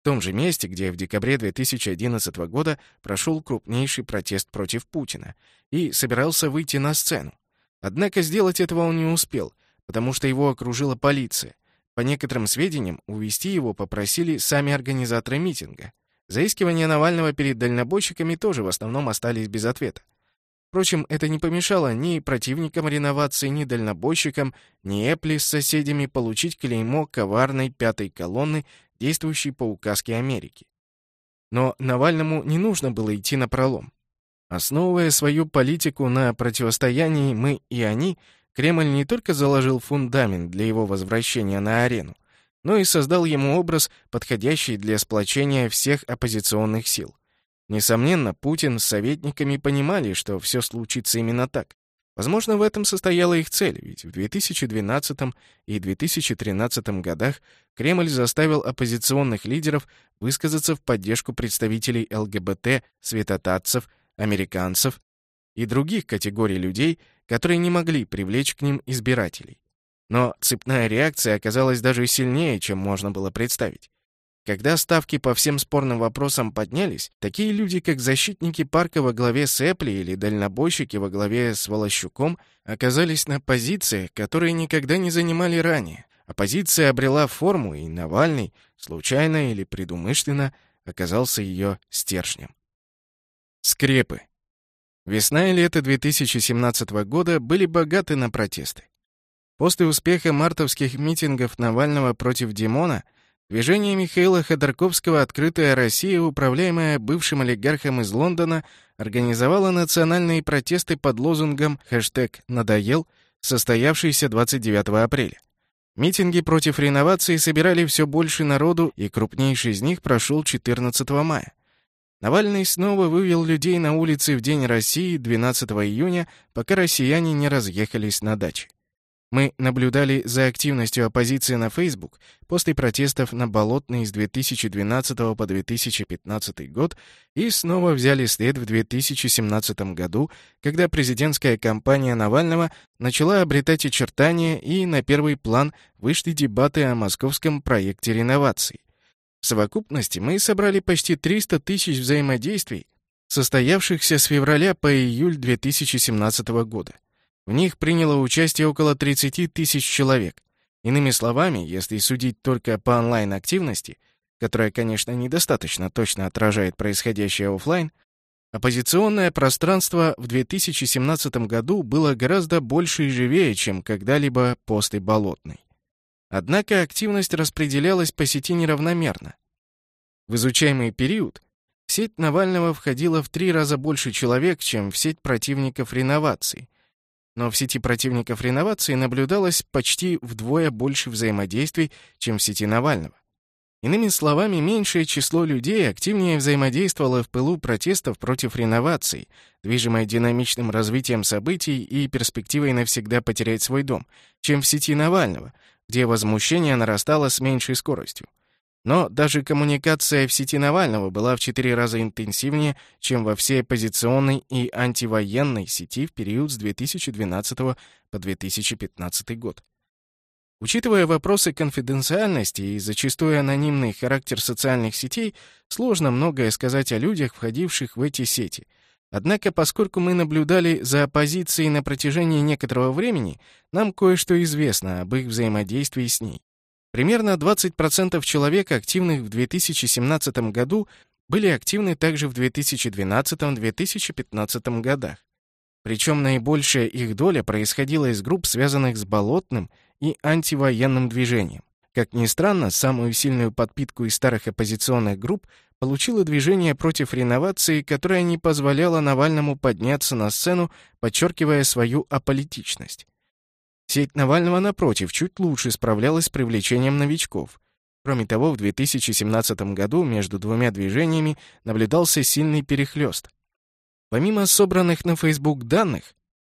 В том же месте, где в декабре 2011 года прошел крупнейший протест против Путина и собирался выйти на сцену. Однако сделать этого он не успел, потому что его окружила полиция. По некоторым сведениям, увести его попросили сами организаторы митинга. Заискивания Навального перед дальнобойщиками тоже в основном остались без ответа. Впрочем, это не помешало ни противникам реновации, ни дальнобойщикам, ни Эпли с соседями получить клеймо коварной пятой колонны, действующей по указке Америки. Но Навальному не нужно было идти на пролом. Основывая свою политику на противостоянии «мы и они», Кремль не только заложил фундамент для его возвращения на арену, но и создал ему образ, подходящий для сплочения всех оппозиционных сил. Несомненно, Путин с советниками понимали, что все случится именно так. Возможно, в этом состояла их цель, ведь в 2012 и 2013 годах Кремль заставил оппозиционных лидеров высказаться в поддержку представителей ЛГБТ, светотатцев, американцев и других категорий людей, которые не могли привлечь к ним избирателей. Но цепная реакция оказалась даже сильнее, чем можно было представить. Когда ставки по всем спорным вопросам поднялись, такие люди, как защитники парка во главе с Эпли или дальнобойщики во главе с Волощуком, оказались на позициях, которые никогда не занимали ранее. Оппозиция обрела форму, и Навальный, случайно или предумышленно, оказался ее стержнем. Скрепы. Весна и лето 2017 года были богаты на протесты. После успеха мартовских митингов Навального против Димона – Движение Михаила Ходорковского «Открытая Россия», управляемое бывшим олигархом из Лондона, организовало национальные протесты под лозунгом хэштег «Надоел», состоявшийся 29 апреля. Митинги против реновации собирали все больше народу, и крупнейший из них прошел 14 мая. Навальный снова вывел людей на улицы в День России 12 июня, пока россияне не разъехались на даче. Мы наблюдали за активностью оппозиции на Facebook после протестов на Болотной с 2012 по 2015 год и снова взяли след в 2017 году, когда президентская кампания Навального начала обретать очертания и на первый план вышли дебаты о московском проекте реновации. В совокупности мы собрали почти 300 тысяч взаимодействий, состоявшихся с февраля по июль 2017 года. В них приняло участие около 30 тысяч человек. Иными словами, если судить только по онлайн-активности, которая, конечно, недостаточно точно отражает происходящее офлайн, оппозиционное пространство в 2017 году было гораздо больше и живее, чем когда-либо после Болотной. Однако активность распределялась по сети неравномерно. В изучаемый период в сеть Навального входило в три раза больше человек, чем в сеть противников реновации, но в сети противников реновации наблюдалось почти вдвое больше взаимодействий, чем в сети Навального. Иными словами, меньшее число людей активнее взаимодействовало в пылу протестов против реновации, движимой динамичным развитием событий и перспективой навсегда потерять свой дом, чем в сети Навального, где возмущение нарастало с меньшей скоростью. Но даже коммуникация в сети Навального была в четыре раза интенсивнее, чем во всей оппозиционной и антивоенной сети в период с 2012 по 2015 год. Учитывая вопросы конфиденциальности и зачастую анонимный характер социальных сетей, сложно многое сказать о людях, входивших в эти сети. Однако, поскольку мы наблюдали за оппозицией на протяжении некоторого времени, нам кое-что известно об их взаимодействии с ней. Примерно 20% человек, активных в 2017 году, были активны также в 2012-2015 годах. Причем наибольшая их доля происходила из групп, связанных с болотным и антивоенным движением. Как ни странно, самую сильную подпитку из старых оппозиционных групп получило движение против реновации, которое не позволяло Навальному подняться на сцену, подчеркивая свою аполитичность. Сеть Навального, напротив, чуть лучше справлялась с привлечением новичков. Кроме того, в 2017 году между двумя движениями наблюдался сильный перехлёст. Помимо собранных на Facebook данных,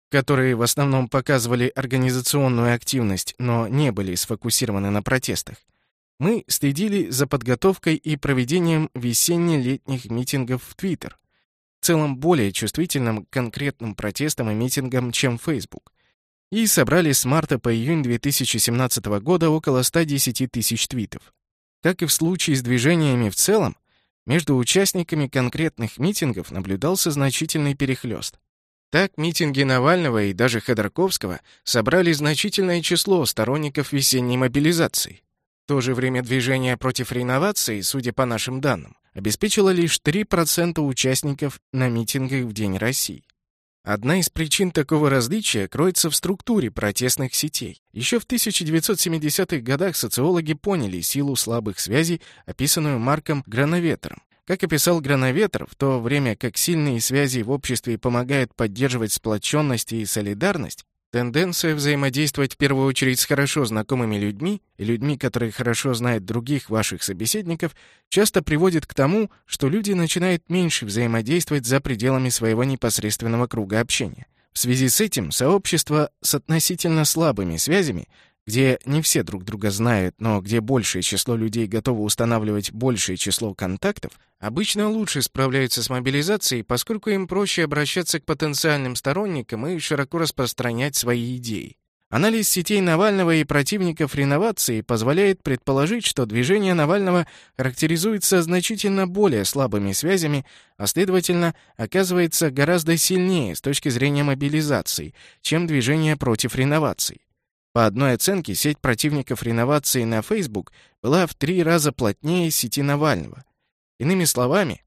которые в основном показывали организационную активность, но не были сфокусированы на протестах, мы следили за подготовкой и проведением весенне-летних митингов в Twitter, в целом более чувствительным к конкретным протестам и митингам, чем Facebook и собрали с марта по июнь 2017 года около 110 тысяч твитов. Как и в случае с движениями в целом, между участниками конкретных митингов наблюдался значительный перехлёст. Так, митинги Навального и даже Ходорковского собрали значительное число сторонников весенней мобилизации. В то же время движение против реновации, судя по нашим данным, обеспечило лишь 3% участников на митингах в День России. Одна из причин такого различия кроется в структуре протестных сетей. Еще в 1970-х годах социологи поняли силу слабых связей, описанную Марком Грановетером. Как описал Грановетер, в то время как сильные связи в обществе помогают поддерживать сплоченность и солидарность, Тенденция взаимодействовать в первую очередь с хорошо знакомыми людьми и людьми, которые хорошо знают других ваших собеседников, часто приводит к тому, что люди начинают меньше взаимодействовать за пределами своего непосредственного круга общения. В связи с этим сообщества с относительно слабыми связями где не все друг друга знают, но где большее число людей готово устанавливать большее число контактов, обычно лучше справляются с мобилизацией, поскольку им проще обращаться к потенциальным сторонникам и широко распространять свои идеи. Анализ сетей Навального и противников реновации позволяет предположить, что движение Навального характеризуется значительно более слабыми связями, а следовательно, оказывается гораздо сильнее с точки зрения мобилизации, чем движение против реновации. По одной оценке, сеть противников реновации на Facebook была в три раза плотнее сети Навального. Иными словами,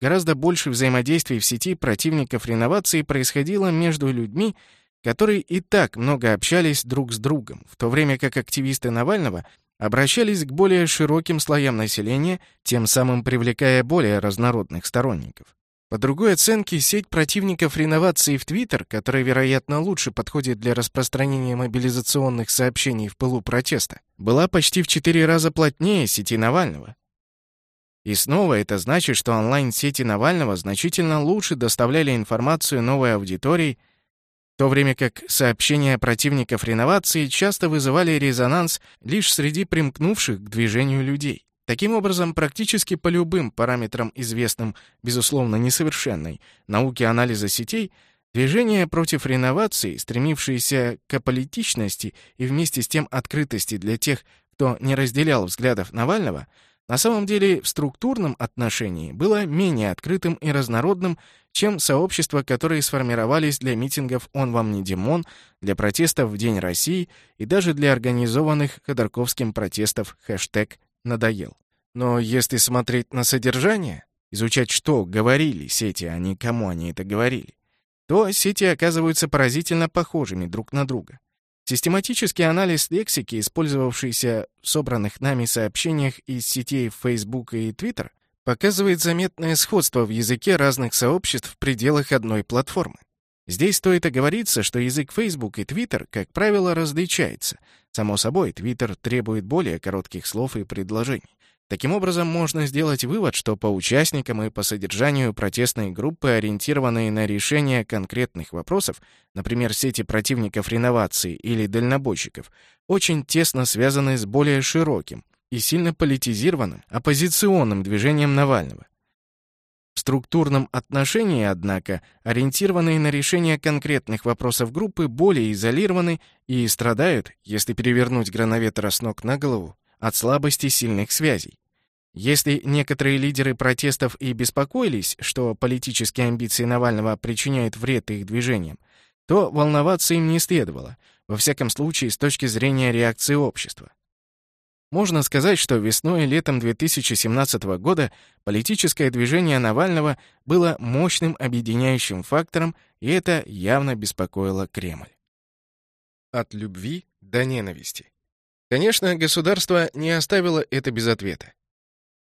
гораздо больше взаимодействий в сети противников реновации происходило между людьми, которые и так много общались друг с другом, в то время как активисты Навального обращались к более широким слоям населения, тем самым привлекая более разнородных сторонников. По другой оценке, сеть противников реновации в Твиттер, которая, вероятно, лучше подходит для распространения мобилизационных сообщений в пылу протеста, была почти в четыре раза плотнее сети Навального. И снова это значит, что онлайн-сети Навального значительно лучше доставляли информацию новой аудитории, в то время как сообщения противников реновации часто вызывали резонанс лишь среди примкнувших к движению людей. Таким образом, практически по любым параметрам, известным, безусловно, несовершенной науке анализа сетей, движение против реновации, стремившееся к аполитичности и вместе с тем открытости для тех, кто не разделял взглядов Навального, на самом деле в структурном отношении было менее открытым и разнородным, чем сообщества, которые сформировались для митингов «Он вам не Димон», для протестов в День России и даже для организованных Ходорковским протестов хэштег «Надоел». Но если смотреть на содержание, изучать, что говорили сети, а не кому они это говорили, то сети оказываются поразительно похожими друг на друга. Систематический анализ лексики, использовавшийся в собранных нами сообщениях из сетей Facebook и Twitter, показывает заметное сходство в языке разных сообществ в пределах одной платформы. Здесь стоит оговориться, что язык Facebook и Twitter, как правило, различается. Само собой, Twitter требует более коротких слов и предложений. Таким образом, можно сделать вывод, что по участникам и по содержанию протестной группы, ориентированные на решение конкретных вопросов, например, сети противников реновации или дальнобойщиков, очень тесно связаны с более широким и сильно политизированным оппозиционным движением Навального. В структурном отношении, однако, ориентированные на решение конкретных вопросов группы более изолированы и страдают, если перевернуть грановетра с ног на голову, от слабости сильных связей. Если некоторые лидеры протестов и беспокоились, что политические амбиции Навального причиняют вред их движениям, то волноваться им не следовало, во всяком случае с точки зрения реакции общества. Можно сказать, что весной и летом 2017 года политическое движение Навального было мощным объединяющим фактором, и это явно беспокоило Кремль. От любви до ненависти. Конечно, государство не оставило это без ответа.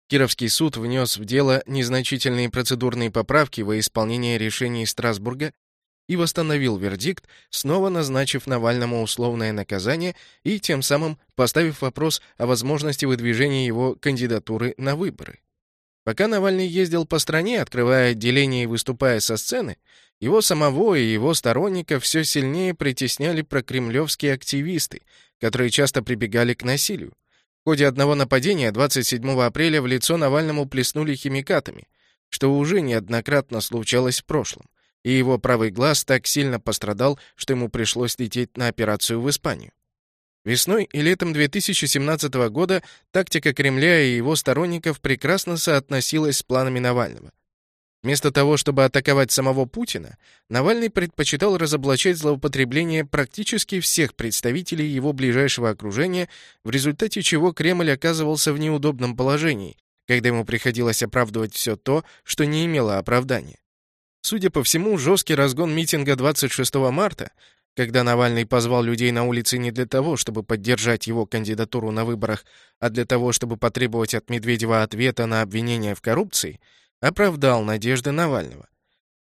Кировский суд внес в дело незначительные процедурные поправки во исполнение решений Страсбурга и восстановил вердикт, снова назначив Навальному условное наказание и тем самым поставив вопрос о возможности выдвижения его кандидатуры на выборы. Пока Навальный ездил по стране, открывая отделение и выступая со сцены, его самого и его сторонников все сильнее притесняли прокремлевские активисты, которые часто прибегали к насилию. В ходе одного нападения 27 апреля в лицо Навальному плеснули химикатами, что уже неоднократно случалось в прошлом, и его правый глаз так сильно пострадал, что ему пришлось лететь на операцию в Испанию. Весной и летом 2017 года тактика Кремля и его сторонников прекрасно соотносилась с планами Навального — Вместо того, чтобы атаковать самого Путина, Навальный предпочитал разоблачать злоупотребление практически всех представителей его ближайшего окружения, в результате чего Кремль оказывался в неудобном положении, когда ему приходилось оправдывать все то, что не имело оправдания. Судя по всему, жесткий разгон митинга 26 марта, когда Навальный позвал людей на улице не для того, чтобы поддержать его кандидатуру на выборах, а для того, чтобы потребовать от Медведева ответа на обвинения в коррупции – оправдал надежды Навального.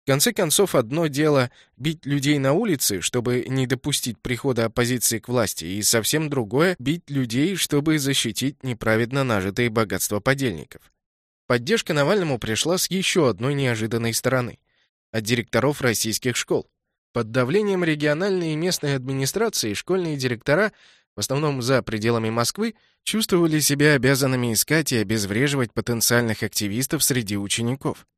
В конце концов, одно дело бить людей на улице, чтобы не допустить прихода оппозиции к власти, и совсем другое — бить людей, чтобы защитить неправедно нажитые богатства подельников. Поддержка Навальному пришла с еще одной неожиданной стороны — от директоров российских школ. Под давлением региональной и местной администрации школьные директора, в основном за пределами Москвы, чувствовали себя обязанными искать и обезвреживать потенциальных активистов среди учеников.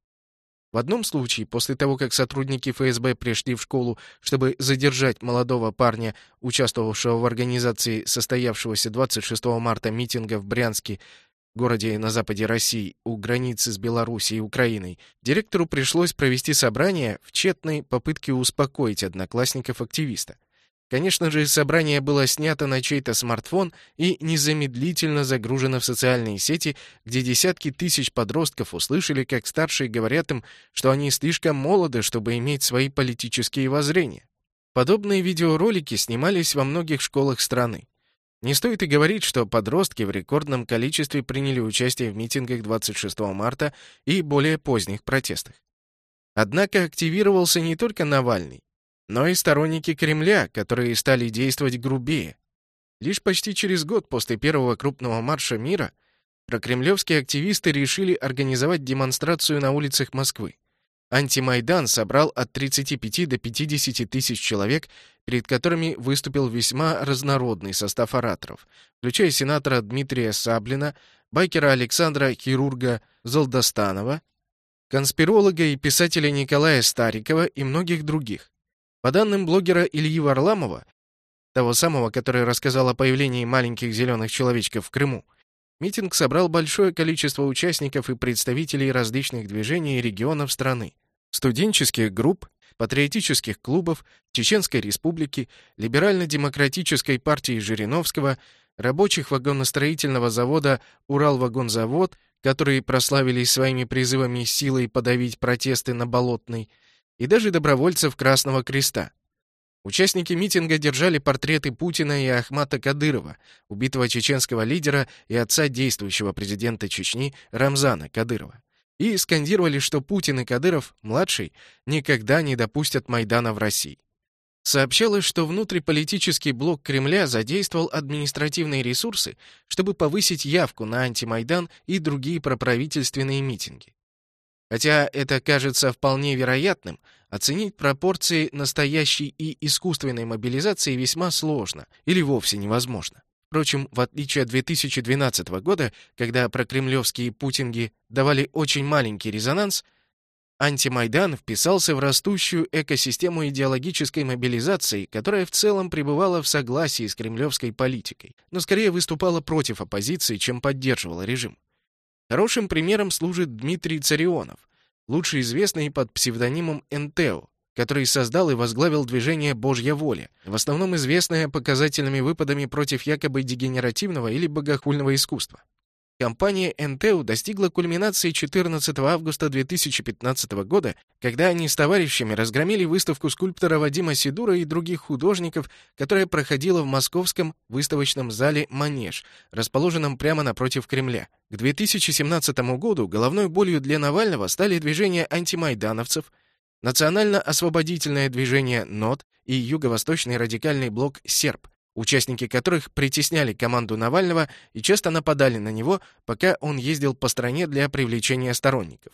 В одном случае, после того, как сотрудники ФСБ пришли в школу, чтобы задержать молодого парня, участвовавшего в организации состоявшегося 26 марта митинга в Брянске, городе на западе России, у границы с Белоруссией и Украиной, директору пришлось провести собрание в тщетной попытке успокоить одноклассников активиста. Конечно же, собрание было снято на чей-то смартфон и незамедлительно загружено в социальные сети, где десятки тысяч подростков услышали, как старшие говорят им, что они слишком молоды, чтобы иметь свои политические воззрения. Подобные видеоролики снимались во многих школах страны. Не стоит и говорить, что подростки в рекордном количестве приняли участие в митингах 26 марта и более поздних протестах. Однако активировался не только Навальный, но и сторонники Кремля, которые стали действовать грубее. Лишь почти через год после первого крупного марша мира прокремлевские активисты решили организовать демонстрацию на улицах Москвы. Антимайдан собрал от 35 до 50 тысяч человек, перед которыми выступил весьма разнородный состав ораторов, включая сенатора Дмитрия Саблина, байкера Александра Хирурга Золдостанова, конспиролога и писателя Николая Старикова и многих других. По данным блогера Ильи Варламова, того самого, который рассказал о появлении маленьких зеленых человечков в Крыму, Митинг собрал большое количество участников и представителей различных движений и регионов страны. Студенческих групп, патриотических клубов, Чеченской республики, Либерально-демократической партии Жириновского, рабочих вагоностроительного завода «Уралвагонзавод», которые прославились своими призывами силой подавить протесты на Болотной, и даже добровольцев Красного Креста. Участники митинга держали портреты Путина и Ахмата Кадырова, убитого чеченского лидера и отца действующего президента Чечни Рамзана Кадырова, и скандировали, что Путин и Кадыров, младший, никогда не допустят Майдана в России. Сообщалось, что внутриполитический блок Кремля задействовал административные ресурсы, чтобы повысить явку на антимайдан и другие проправительственные митинги. Хотя это кажется вполне вероятным, оценить пропорции настоящей и искусственной мобилизации весьма сложно или вовсе невозможно. Впрочем, в отличие от 2012 года, когда прокремлевские путинги давали очень маленький резонанс, антимайдан вписался в растущую экосистему идеологической мобилизации, которая в целом пребывала в согласии с кремлевской политикой, но скорее выступала против оппозиции, чем поддерживала режим. Хорошим примером служит Дмитрий Царионов, лучше известный под псевдонимом Энтео, который создал и возглавил движение «Божья воля», в основном известное показательными выпадами против якобы дегенеративного или богохульного искусства. Компания НТУ достигла кульминации 14 августа 2015 года, когда они с товарищами разгромили выставку скульптора Вадима Сидура и других художников, которая проходила в московском выставочном зале «Манеж», расположенном прямо напротив Кремля. К 2017 году головной болью для Навального стали движения антимайдановцев, национально-освободительное движение НОТ и юго-восточный радикальный блок «Серб», участники которых притесняли команду Навального и часто нападали на него, пока он ездил по стране для привлечения сторонников.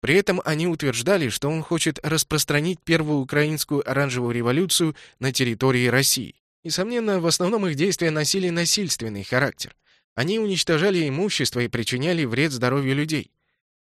При этом они утверждали, что он хочет распространить первую украинскую оранжевую революцию на территории России. Несомненно, в основном их действия носили насильственный характер. Они уничтожали имущество и причиняли вред здоровью людей.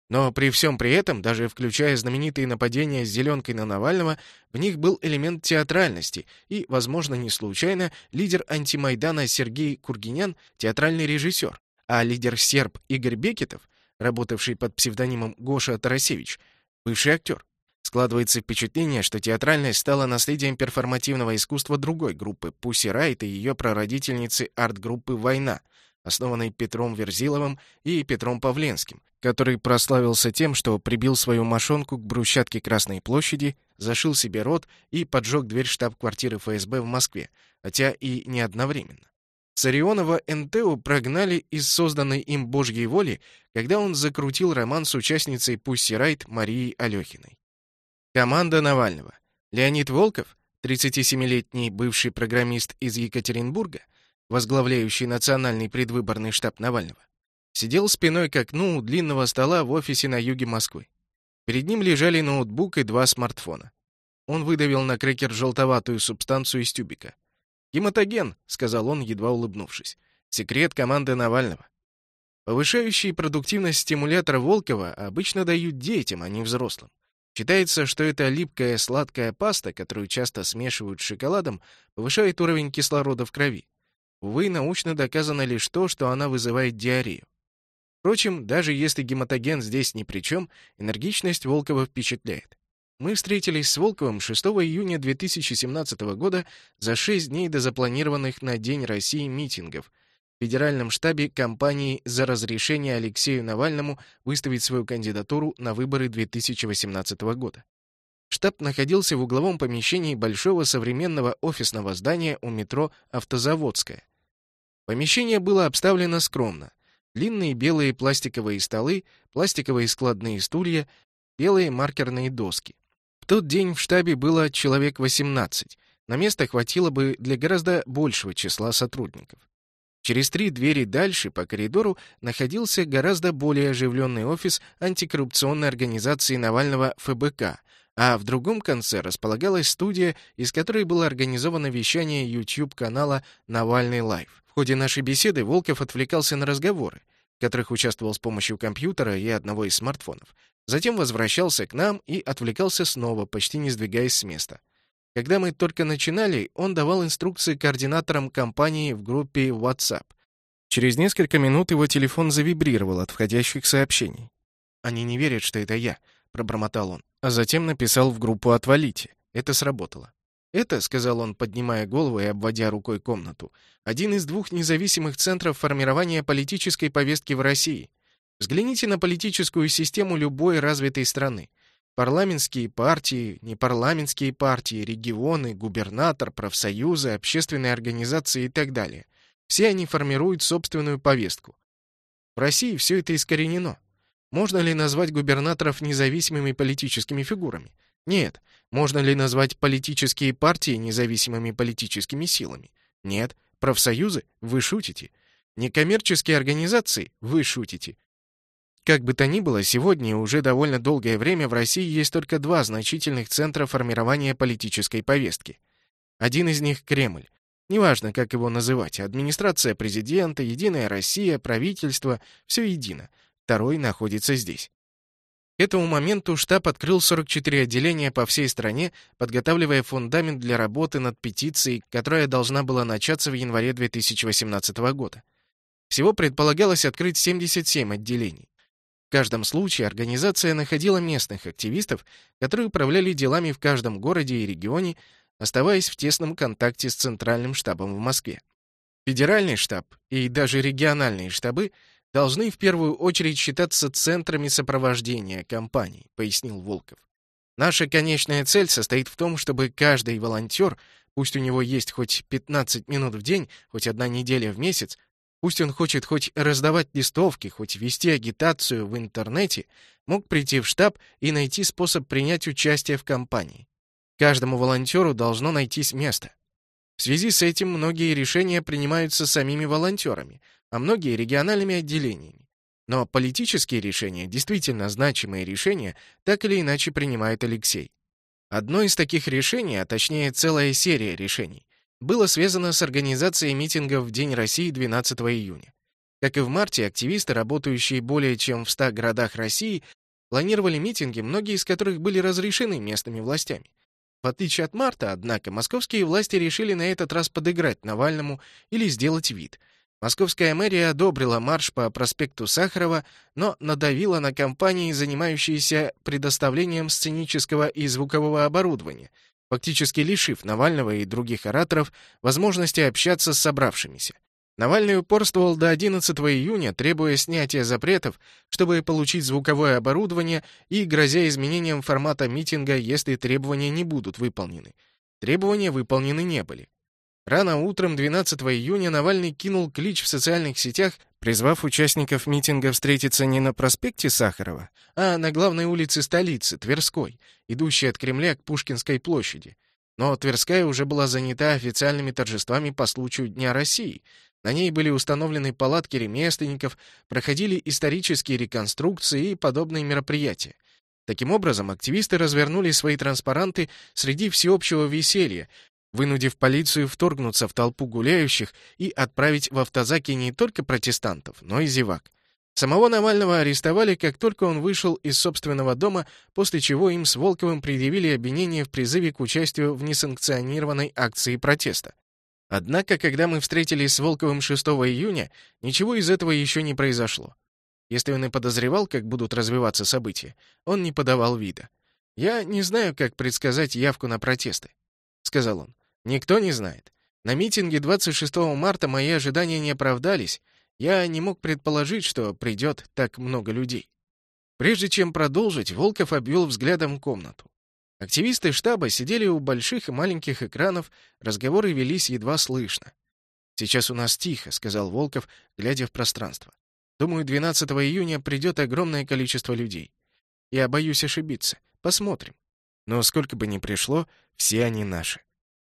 Но при всем при этом, даже включая знаменитые нападения с зеленкой на Навального, в них был элемент театральности, и, возможно, не случайно, лидер антимайдана Сергей Кургинян — театральный режиссер, а лидер серб Игорь Бекетов, работавший под псевдонимом Гоша Тарасевич, бывший актер. Складывается впечатление, что театральность стала наследием перформативного искусства другой группы Пусси Райт и ее прародительницы арт-группы «Война», основанной Петром Верзиловым и Петром Павленским, который прославился тем, что прибил свою мошонку к брусчатке Красной площади, зашил себе рот и поджег дверь штаб-квартиры ФСБ в Москве, хотя и не одновременно. Царионова НТУ прогнали из созданной им Божьей воли, когда он закрутил роман с участницей Пусси Райт Марией Алехиной. Команда Навального. Леонид Волков, 37-летний бывший программист из Екатеринбурга, возглавляющий национальный предвыборный штаб Навального, сидел спиной к окну у длинного стола в офисе на юге Москвы. Перед ним лежали ноутбук и два смартфона. Он выдавил на крекер желтоватую субстанцию из тюбика. «Гематоген», — сказал он, едва улыбнувшись. «Секрет команды Навального». Повышающий продуктивность стимулятор Волкова обычно дают детям, а не взрослым. Считается, что эта липкая сладкая паста, которую часто смешивают с шоколадом, повышает уровень кислорода в крови. Увы, научно доказано лишь то, что она вызывает диарею. Впрочем, даже если гематоген здесь ни при чем, энергичность Волкова впечатляет. Мы встретились с Волковым 6 июня 2017 года за 6 дней до запланированных на День России митингов в Федеральном штабе кампании за разрешение Алексею Навальному выставить свою кандидатуру на выборы 2018 года. Штаб находился в угловом помещении большого современного офисного здания у метро «Автозаводская». Помещение было обставлено скромно. Длинные белые пластиковые столы, пластиковые складные стулья, белые маркерные доски. В тот день в штабе было человек 18. На место хватило бы для гораздо большего числа сотрудников. Через три двери дальше по коридору находился гораздо более оживленный офис антикоррупционной организации Навального ФБК, а в другом конце располагалась студия, из которой было организовано вещание YouTube-канала «Навальный Live». В ходе нашей беседы Волков отвлекался на разговоры, в которых участвовал с помощью компьютера и одного из смартфонов. Затем возвращался к нам и отвлекался снова, почти не сдвигаясь с места. Когда мы только начинали, он давал инструкции координаторам кампании в группе WhatsApp. Через несколько минут его телефон завибрировал от входящих сообщений. «Они не верят, что это я», — пробормотал он. А затем написал в группу «Отвалите». Это сработало. «Это», — сказал он, поднимая голову и обводя рукой комнату, «один из двух независимых центров формирования политической повестки в России. Взгляните на политическую систему любой развитой страны. Парламентские партии, непарламентские партии, регионы, губернатор, профсоюзы, общественные организации и так далее. Все они формируют собственную повестку. В России все это искоренено. Можно ли назвать губернаторов независимыми политическими фигурами? Нет. Можно ли назвать политические партии независимыми политическими силами? Нет. Профсоюзы? Вы шутите. Некоммерческие организации? Вы шутите. Как бы то ни было, сегодня уже довольно долгое время в России есть только два значительных центра формирования политической повестки. Один из них — Кремль. Неважно, как его называть, администрация президента, Единая Россия, правительство — все едино. Второй находится здесь. Этому моменту штаб открыл 44 отделения по всей стране, подготавливая фундамент для работы над петицией, которая должна была начаться в январе 2018 года. Всего предполагалось открыть 77 отделений. В каждом случае организация находила местных активистов, которые управляли делами в каждом городе и регионе, оставаясь в тесном контакте с центральным штабом в Москве. Федеральный штаб и даже региональные штабы должны в первую очередь считаться центрами сопровождения кампаний, пояснил Волков. Наша конечная цель состоит в том, чтобы каждый волонтер, пусть у него есть хоть 15 минут в день, хоть одна неделя в месяц, Пусть он хочет хоть раздавать листовки, хоть вести агитацию в интернете, мог прийти в штаб и найти способ принять участие в кампании. Каждому волонтеру должно найтись место. В связи с этим многие решения принимаются самими волонтерами, а многие — региональными отделениями. Но политические решения, действительно значимые решения, так или иначе принимает Алексей. Одно из таких решений, а точнее целая серия решений, было связано с организацией митингов в День России 12 июня. Как и в марте, активисты, работающие более чем в 100 городах России, планировали митинги, многие из которых были разрешены местными властями. В отличие от марта, однако, московские власти решили на этот раз подыграть Навальному или сделать вид. Московская мэрия одобрила марш по проспекту Сахарова, но надавила на компании, занимающиеся предоставлением сценического и звукового оборудования — фактически лишив Навального и других ораторов возможности общаться с собравшимися. Навальный упорствовал до 11 июня, требуя снятия запретов, чтобы получить звуковое оборудование и грозя изменением формата митинга, если требования не будут выполнены. Требования выполнены не были. Рано утром 12 июня Навальный кинул клич в социальных сетях, призвав участников митинга встретиться не на проспекте Сахарова, а на главной улице столицы, Тверской, идущей от Кремля к Пушкинской площади. Но Тверская уже была занята официальными торжествами по случаю Дня России. На ней были установлены палатки ремесленников, проходили исторические реконструкции и подобные мероприятия. Таким образом, активисты развернули свои транспаранты среди всеобщего веселья, вынудив полицию вторгнуться в толпу гуляющих и отправить в автозаки не только протестантов, но и зевак. Самого Навального арестовали, как только он вышел из собственного дома, после чего им с Волковым предъявили обвинение в призыве к участию в несанкционированной акции протеста. Однако, когда мы встретились с Волковым 6 июня, ничего из этого еще не произошло. Если он и подозревал, как будут развиваться события, он не подавал вида. «Я не знаю, как предсказать явку на протесты», — сказал он. Никто не знает. На митинге 26 марта мои ожидания не оправдались. Я не мог предположить, что придет так много людей. Прежде чем продолжить, Волков обвел взглядом комнату. Активисты штаба сидели у больших и маленьких экранов, разговоры велись едва слышно. «Сейчас у нас тихо», — сказал Волков, глядя в пространство. «Думаю, 12 июня придет огромное количество людей. Я боюсь ошибиться. Посмотрим. Но сколько бы ни пришло, все они наши».